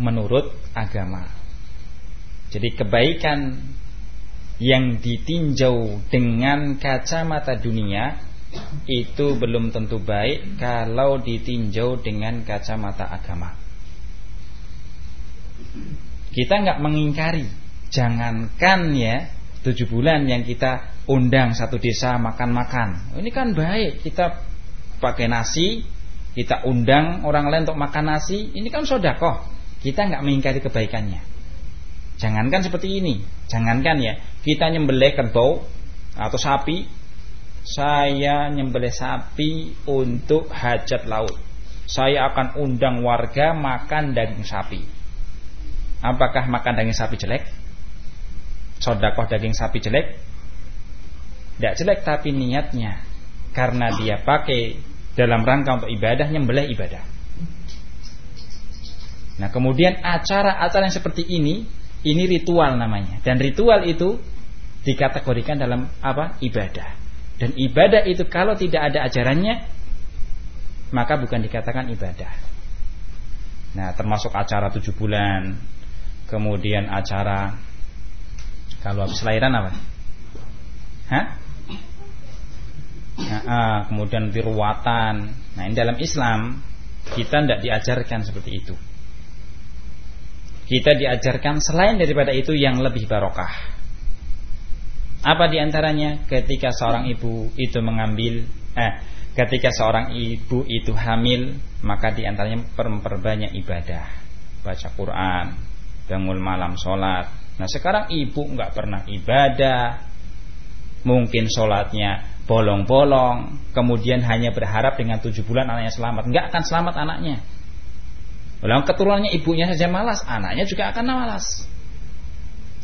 menurut agama. Jadi kebaikan yang ditinjau dengan kacamata dunia itu belum tentu baik kalau ditinjau dengan kacamata agama. Kita nggak mengingkari, jangankan ya tujuh bulan yang kita undang satu desa makan-makan. Ini kan baik, kita pakai nasi, kita undang orang lain untuk makan nasi, ini kan sodakoh. Kita nggak mengingkari kebaikannya. Jangankan seperti ini, jangankan ya kita nyembelih kerbau atau sapi, saya nyembelih sapi untuk hajat laut. Saya akan undang warga makan daging sapi. Apakah makan daging sapi jelek? Sodakoh daging sapi jelek? Tidak jelek tapi niatnya karena dia pakai dalam rangka untuk ibadah nyembelih ibadah. Nah kemudian acara-acara yang seperti ini ini ritual namanya. Dan ritual itu dikategorikan dalam apa? Ibadah. Dan ibadah itu kalau tidak ada ajarannya maka bukan dikatakan ibadah. Nah, termasuk acara tujuh bulan, kemudian acara kalau habis lahiran apa? Hah? Nah, ah, kemudian diruatan. Nah, ini dalam Islam kita tidak diajarkan seperti itu kita diajarkan selain daripada itu yang lebih barokah. Apa di antaranya? Ketika seorang ibu itu mengambil, eh, ketika seorang ibu itu hamil, maka di antaranya memperbanyak ibadah, baca Quran, bangun malam sholat. Nah sekarang ibu nggak pernah ibadah, mungkin sholatnya bolong-bolong, kemudian hanya berharap dengan tujuh bulan anaknya selamat, nggak akan selamat anaknya kalau keturunannya ibunya saja malas, anaknya juga akan malas.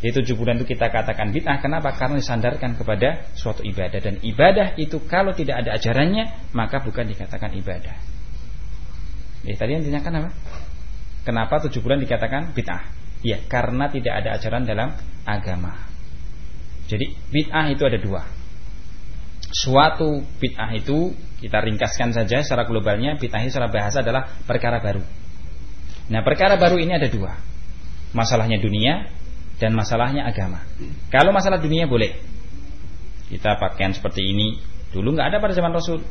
Di tujuh bulan itu kita katakan bid'ah. Kenapa? Karena disandarkan kepada suatu ibadah. Dan ibadah itu kalau tidak ada ajarannya, maka bukan dikatakan ibadah. Eh, tadi yang ditanyakan apa? Kenapa tujuh bulan dikatakan bid'ah? Ya, karena tidak ada ajaran dalam agama. Jadi bid'ah itu ada dua. Suatu bid'ah itu kita ringkaskan saja secara globalnya bid'ah secara bahasa adalah perkara baru. Nah perkara baru ini ada dua. Masalahnya dunia dan masalahnya agama. Kalau masalah dunia boleh. Kita pakaian seperti ini Dulu nggak ada pada zaman Rasul.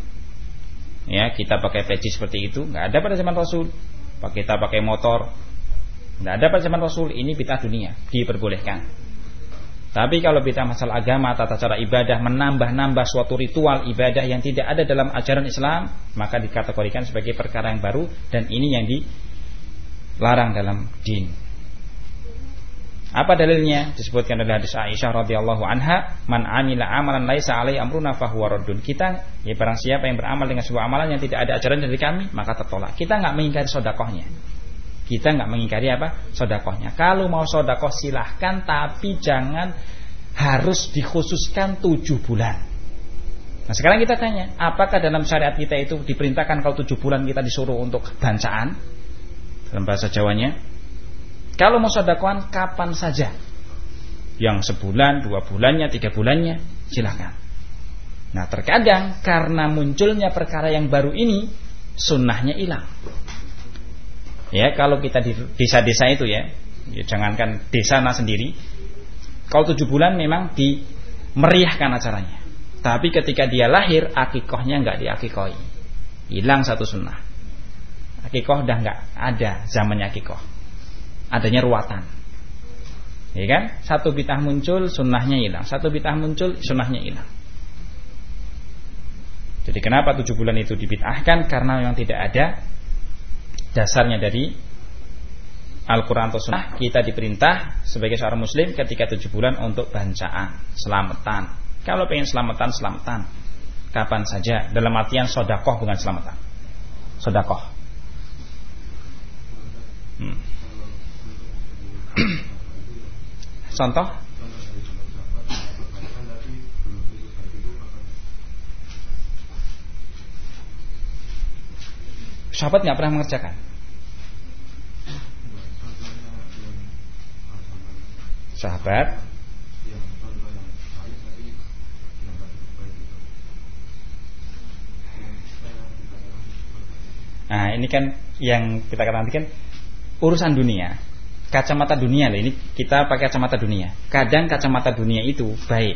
Ya kita pakai peci seperti itu nggak ada pada zaman Rasul. Kita pakai motor nggak ada pada zaman Rasul Ini kita dunia Diperbolehkan tapi kalau kita masalah agama, tata cara ibadah, menambah-nambah suatu ritual ibadah yang tidak ada dalam ajaran Islam, maka dikategorikan sebagai perkara yang baru dan ini yang di larang dalam din. Apa dalilnya? Disebutkan oleh hadis Aisyah radhiyallahu anha, "Man amila amalan laisa alai amruna fahuwa raddun." Kita, ya barang siapa yang beramal dengan sebuah amalan yang tidak ada ajaran dari kami, maka tertolak. Kita nggak mengingkari sodakohnya. Kita nggak mengingkari apa? Sodakohnya. Kalau mau sodakoh silahkan, tapi jangan harus dikhususkan tujuh bulan. Nah sekarang kita tanya, apakah dalam syariat kita itu diperintahkan kalau tujuh bulan kita disuruh untuk bancaan? dalam bahasa Jawanya. Kalau mau sodakoan kapan saja, yang sebulan, dua bulannya, tiga bulannya, silahkan. Nah terkadang karena munculnya perkara yang baru ini, sunnahnya hilang. Ya kalau kita di desa-desa itu ya, ya jangankan desa nah sendiri, kalau tujuh bulan memang dimeriahkan acaranya. Tapi ketika dia lahir, akikohnya nggak diakikoi, hilang satu sunnah. Akikoh udah nggak ada zamannya akikoh. Adanya ruatan. Ya kan? Satu bitah muncul, sunnahnya hilang. Satu bitah muncul, sunnahnya hilang. Jadi kenapa tujuh bulan itu dibitahkan? Karena memang tidak ada dasarnya dari Al-Quran atau Sunnah kita diperintah sebagai seorang muslim ketika tujuh bulan untuk bancaan, selamatan. Kalau pengen selamatan, selamatan. Kapan saja. Dalam artian sodakoh bukan selamatan. sodakoh. Hmm. (clears throat) Contoh? Sahabat nggak pernah mengerjakan. Sahabat? Nah ini kan yang kita katakan kan urusan dunia. Kacamata dunia lah ini kita pakai kacamata dunia. Kadang kacamata dunia itu baik.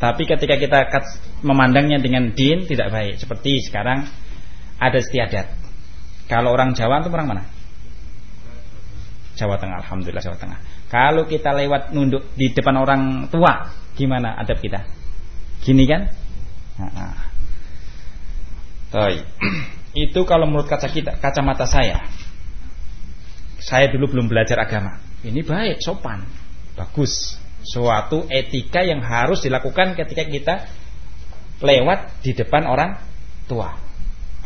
Tapi ketika kita memandangnya dengan din tidak baik. Seperti sekarang ada istiadat Kalau orang Jawa itu orang mana? Jawa Tengah Alhamdulillah Jawa Tengah Kalau kita lewat nunduk di depan orang tua Gimana adab kita? Gini kan? Nah. (clears throat) Itu kalau menurut kaca kita, kacamata saya. Saya dulu belum belajar agama. Ini baik, sopan, bagus. Suatu etika yang harus dilakukan ketika kita lewat di depan orang tua.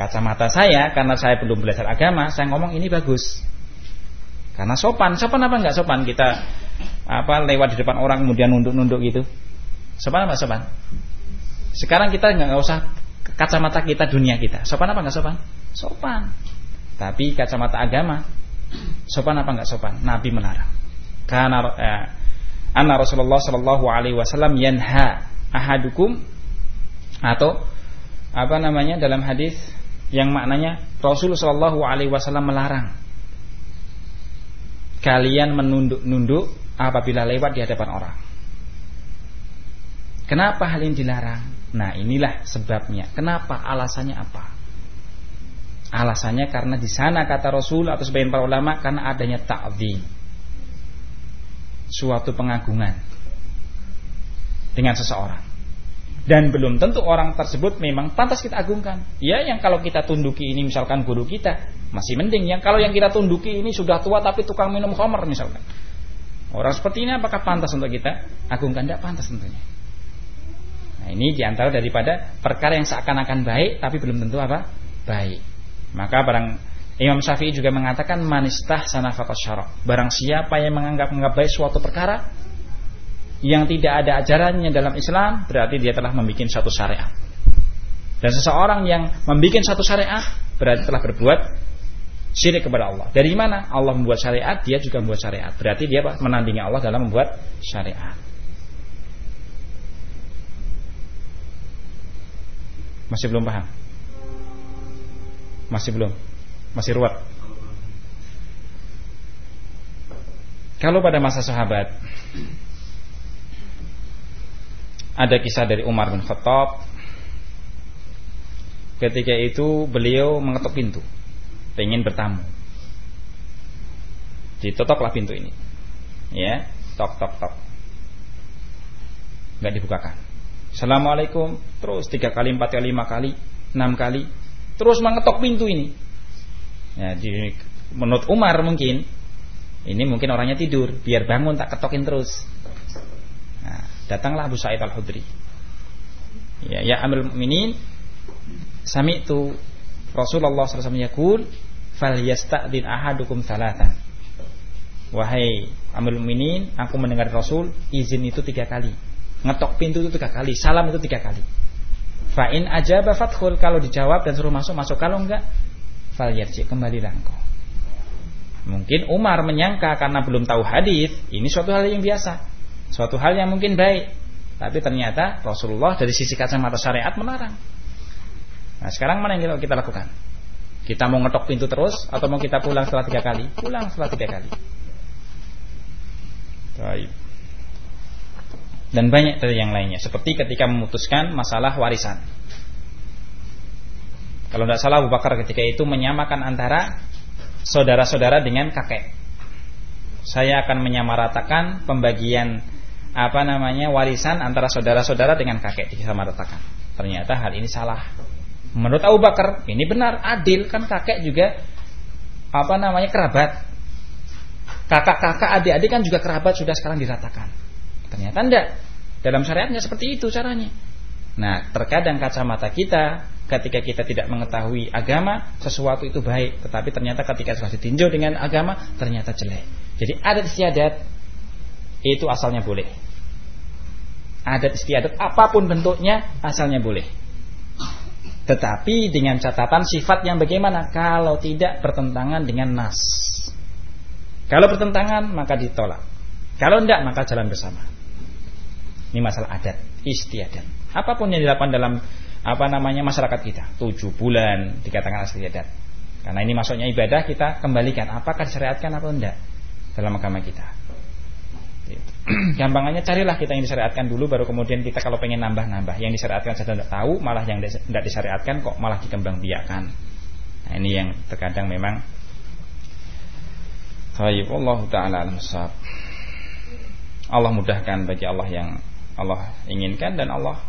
Kacamata saya karena saya belum belajar agama, saya ngomong ini bagus. Karena sopan, sopan apa enggak sopan kita apa lewat di depan orang kemudian nunduk-nunduk gitu. Sopan apa sopan? Sekarang kita nggak usah kacamata kita dunia kita. Sopan apa enggak sopan? Sopan. Tapi kacamata agama sopan apa enggak sopan? Nabi melarang. Karena eh, anna Rasulullah sallallahu alaihi wasallam yanha ahadukum atau apa namanya dalam hadis yang maknanya Rasulullah sallallahu alaihi wasallam melarang kalian menunduk-nunduk apabila lewat di hadapan orang. Kenapa hal ini dilarang? Nah inilah sebabnya. Kenapa? Alasannya apa? Alasannya karena di sana kata Rasul atau sebagian para ulama karena adanya ta'zim. Suatu pengagungan dengan seseorang. Dan belum tentu orang tersebut memang pantas kita agungkan. Ya yang kalau kita tunduki ini misalkan guru kita masih mending. Yang kalau yang kita tunduki ini sudah tua tapi tukang minum khamar misalkan. Orang seperti ini apakah pantas untuk kita agungkan? Tidak pantas tentunya. Nah, ini di antara daripada perkara yang seakan-akan baik tapi belum tentu apa? Baik. Maka barang Imam Syafi'i juga mengatakan manistah sana syarok. Barang siapa yang menganggap menganggap baik suatu perkara yang tidak ada ajarannya dalam Islam, berarti dia telah membuat satu syariat. Dan seseorang yang membuat satu syariat berarti telah berbuat syirik kepada Allah. Dari mana? Allah membuat syariat, dia juga membuat syariat. Berarti dia menandingi Allah dalam membuat syariat. Masih belum paham? Masih belum? Masih ruwet? Kalau pada masa sahabat ada kisah dari Umar bin Khattab. Ketika itu beliau mengetuk pintu. Ingin bertamu. Ditotoklah pintu ini. Ya tok tok tok. Nggak dibukakan. Assalamualaikum. Terus tiga kali, empat kali, lima kali Enam kali. Terus mengetok pintu ini. Ya, di, Menurut Umar mungkin Ini mungkin orangnya tidur. Biar bangun tak ketokin terus Datanglah Abu Sa'id al-Hudri Ya, ya Amir Mu'minin Sami itu Rasulullah SAW yakul Fal yasta'din ahadukum salatan Wahai Amir Mu'minin Aku mendengar Rasul Izin itu tiga kali Ngetok pintu itu tiga kali, salam itu tiga kali. Fa'in aja fathul kalau dijawab dan suruh masuk masuk kalau enggak fal yarji kembali engkau. Mungkin Umar menyangka karena belum tahu hadis, ini suatu hal yang biasa. Suatu hal yang mungkin baik. Tapi ternyata Rasulullah dari sisi kacamata syariat melarang. Nah, sekarang mana yang kita lakukan? Kita mau ngetok pintu terus atau mau kita pulang setelah tiga kali? Pulang setelah tiga kali. Baik dan banyak dari yang lainnya seperti ketika memutuskan masalah warisan kalau tidak salah Abu Bakar ketika itu menyamakan antara saudara-saudara dengan kakek saya akan menyamaratakan pembagian apa namanya warisan antara saudara-saudara dengan kakek disamaratakan ternyata hal ini salah menurut Abu Bakar ini benar adil kan kakek juga apa namanya kerabat kakak-kakak adik-adik kan juga kerabat sudah sekarang diratakan Ternyata tidak. Dalam syariatnya seperti itu caranya. Nah, terkadang kacamata kita ketika kita tidak mengetahui agama sesuatu itu baik, tetapi ternyata ketika sudah ditinjau dengan agama ternyata jelek. Jadi adat istiadat itu asalnya boleh. Adat istiadat apa pun bentuknya asalnya boleh. Tetapi dengan catatan sifat yang bagaimana kalau tidak bertentangan dengan nas. Kalau bertentangan maka ditolak. Kalau tidak maka jalan bersama. Ini masalah adat istiadat. Apa pun yang dilakukan dalam apa namanya masyarakat kita, tujuh bulan dikatakan istiadat. Karena ini masuknya ibadah kita kembalikan apakah disyariatkan atau tidak dalam agama kita. (clears throat) Gampangannya carilah kita yang disyariatkan dulu baru kemudian kita kalau pengen nambah-nambah. Yang disyariatkan saja tidak tahu, malah yang tidak disyariatkan kok malah dikembangbiakan. Nah, ini yang terkadang memang Allah taala alam Allah mudahkan bagi Allah yang Allah inginkan dan Allah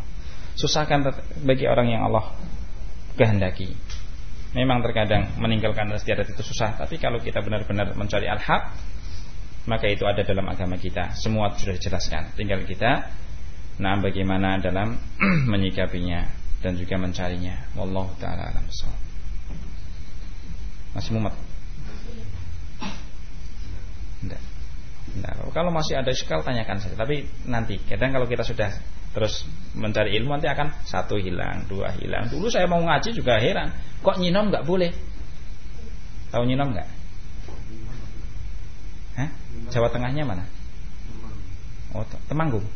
susahkan bagi orang yang Allah kehendaki. Memang terkadang meninggalkan istiadat itu susah, tapi kalau kita benar-benar mencari al-haq, maka itu ada dalam agama kita. Semua sudah dijelaskan. Tinggal kita nah bagaimana dalam (clears throat) menyikapinya dan juga mencarinya. Wallahu taala alam Masih mumet? Tidak. Nah, kalau masih ada iskal tanyakan saja. Tapi nanti, kadang kalau kita sudah terus mencari ilmu nanti akan satu hilang, dua hilang. Dulu saya mau ngaji juga heran, kok nyinom nggak boleh? Tahu nyinom nggak? Jawa Tengahnya mana? Oh, Temanggung.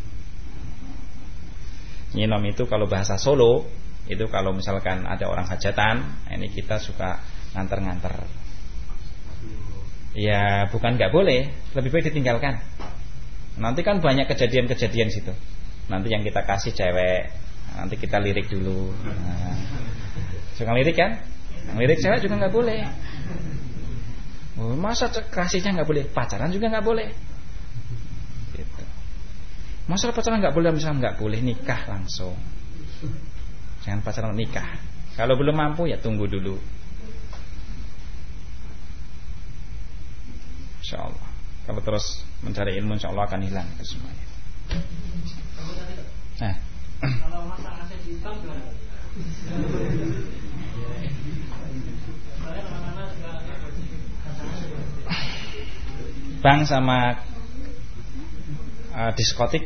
Nyinom itu kalau bahasa Solo itu kalau misalkan ada orang hajatan, ini kita suka nganter-nganter Ya bukan nggak boleh, lebih baik ditinggalkan. Nanti kan banyak kejadian-kejadian situ. Nanti yang kita kasih cewek, nanti kita lirik dulu. Nah, suka lirik kan? Lirik cewek juga nggak boleh. Masa kasihnya nggak boleh, pacaran juga nggak boleh. Gitu. Masa pacaran nggak boleh, misalnya nggak boleh nikah langsung. Jangan pacaran nikah. Kalau belum mampu ya tunggu dulu. Insya Allah Kalau terus mencari ilmu insya Allah akan hilang itu semuanya Nah Kalau masak nasi hitam Bang sama uh, diskotik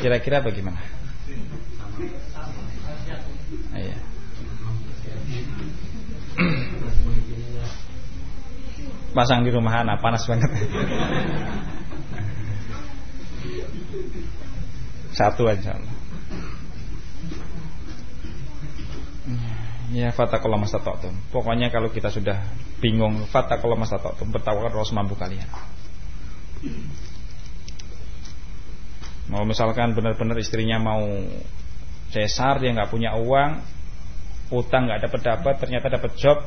kira-kira bagaimana? Iya. (clears throat) Pasang di rumah anak panas banget. (laughs) Satu aja. Ya fatakallah mastata'tum Pokoknya kalau kita sudah bingung Fatakallah mastata'tum Bertawakal Allah semampu kalian Mau misalkan benar-benar istrinya mau Cesar Dia nggak punya uang Utang nggak dapat dapat Ternyata dapat job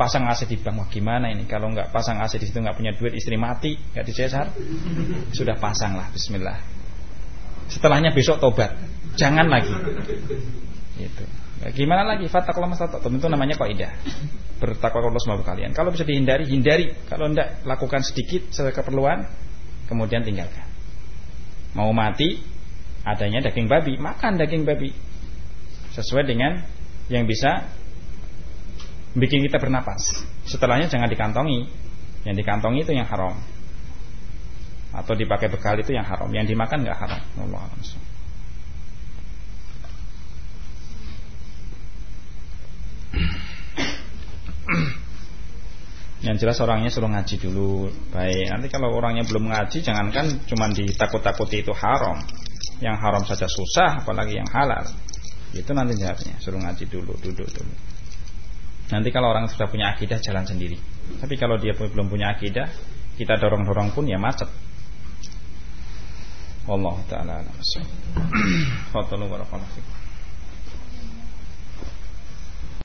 pasang AC di bank. Wah gimana ini kalau nggak pasang AC di situ nggak punya duit istri mati nggak dicesar sudah pasang lah Bismillah. Setelahnya besok tobat. Jangan lagi. Itu. Gimana lagi? Fattakullah mastata'tum itu namanya kaidah. Bertakwa Allah semua kalian. Kalau bisa dihindari, hindari. Kalau tidak, lakukan sedikit sesuai keperluan, kemudian tinggalkan. Mau mati, adanya daging babi, makan daging babi. Sesuai dengan yang bisa bikin kita bernapas. Setelahnya jangan dikantongi. Yang dikantongi itu yang haram. Atau dipakai bekal itu yang haram. Yang dimakan nggak haram. Allah Yang jelas orangnya suruh ngaji dulu Baik, nanti kalau orangnya belum ngaji Jangankan cuma ditakut-takuti itu haram Yang haram saja susah Apalagi yang halal Itu nanti jawabnya Suruh ngaji dulu, duduk dulu Nanti kalau orang sudah punya akidah jalan sendiri. Tapi kalau dia belum punya akidah, kita dorong-dorong pun ya macet. Wallahu taala (clears throat) barakallahu fikum.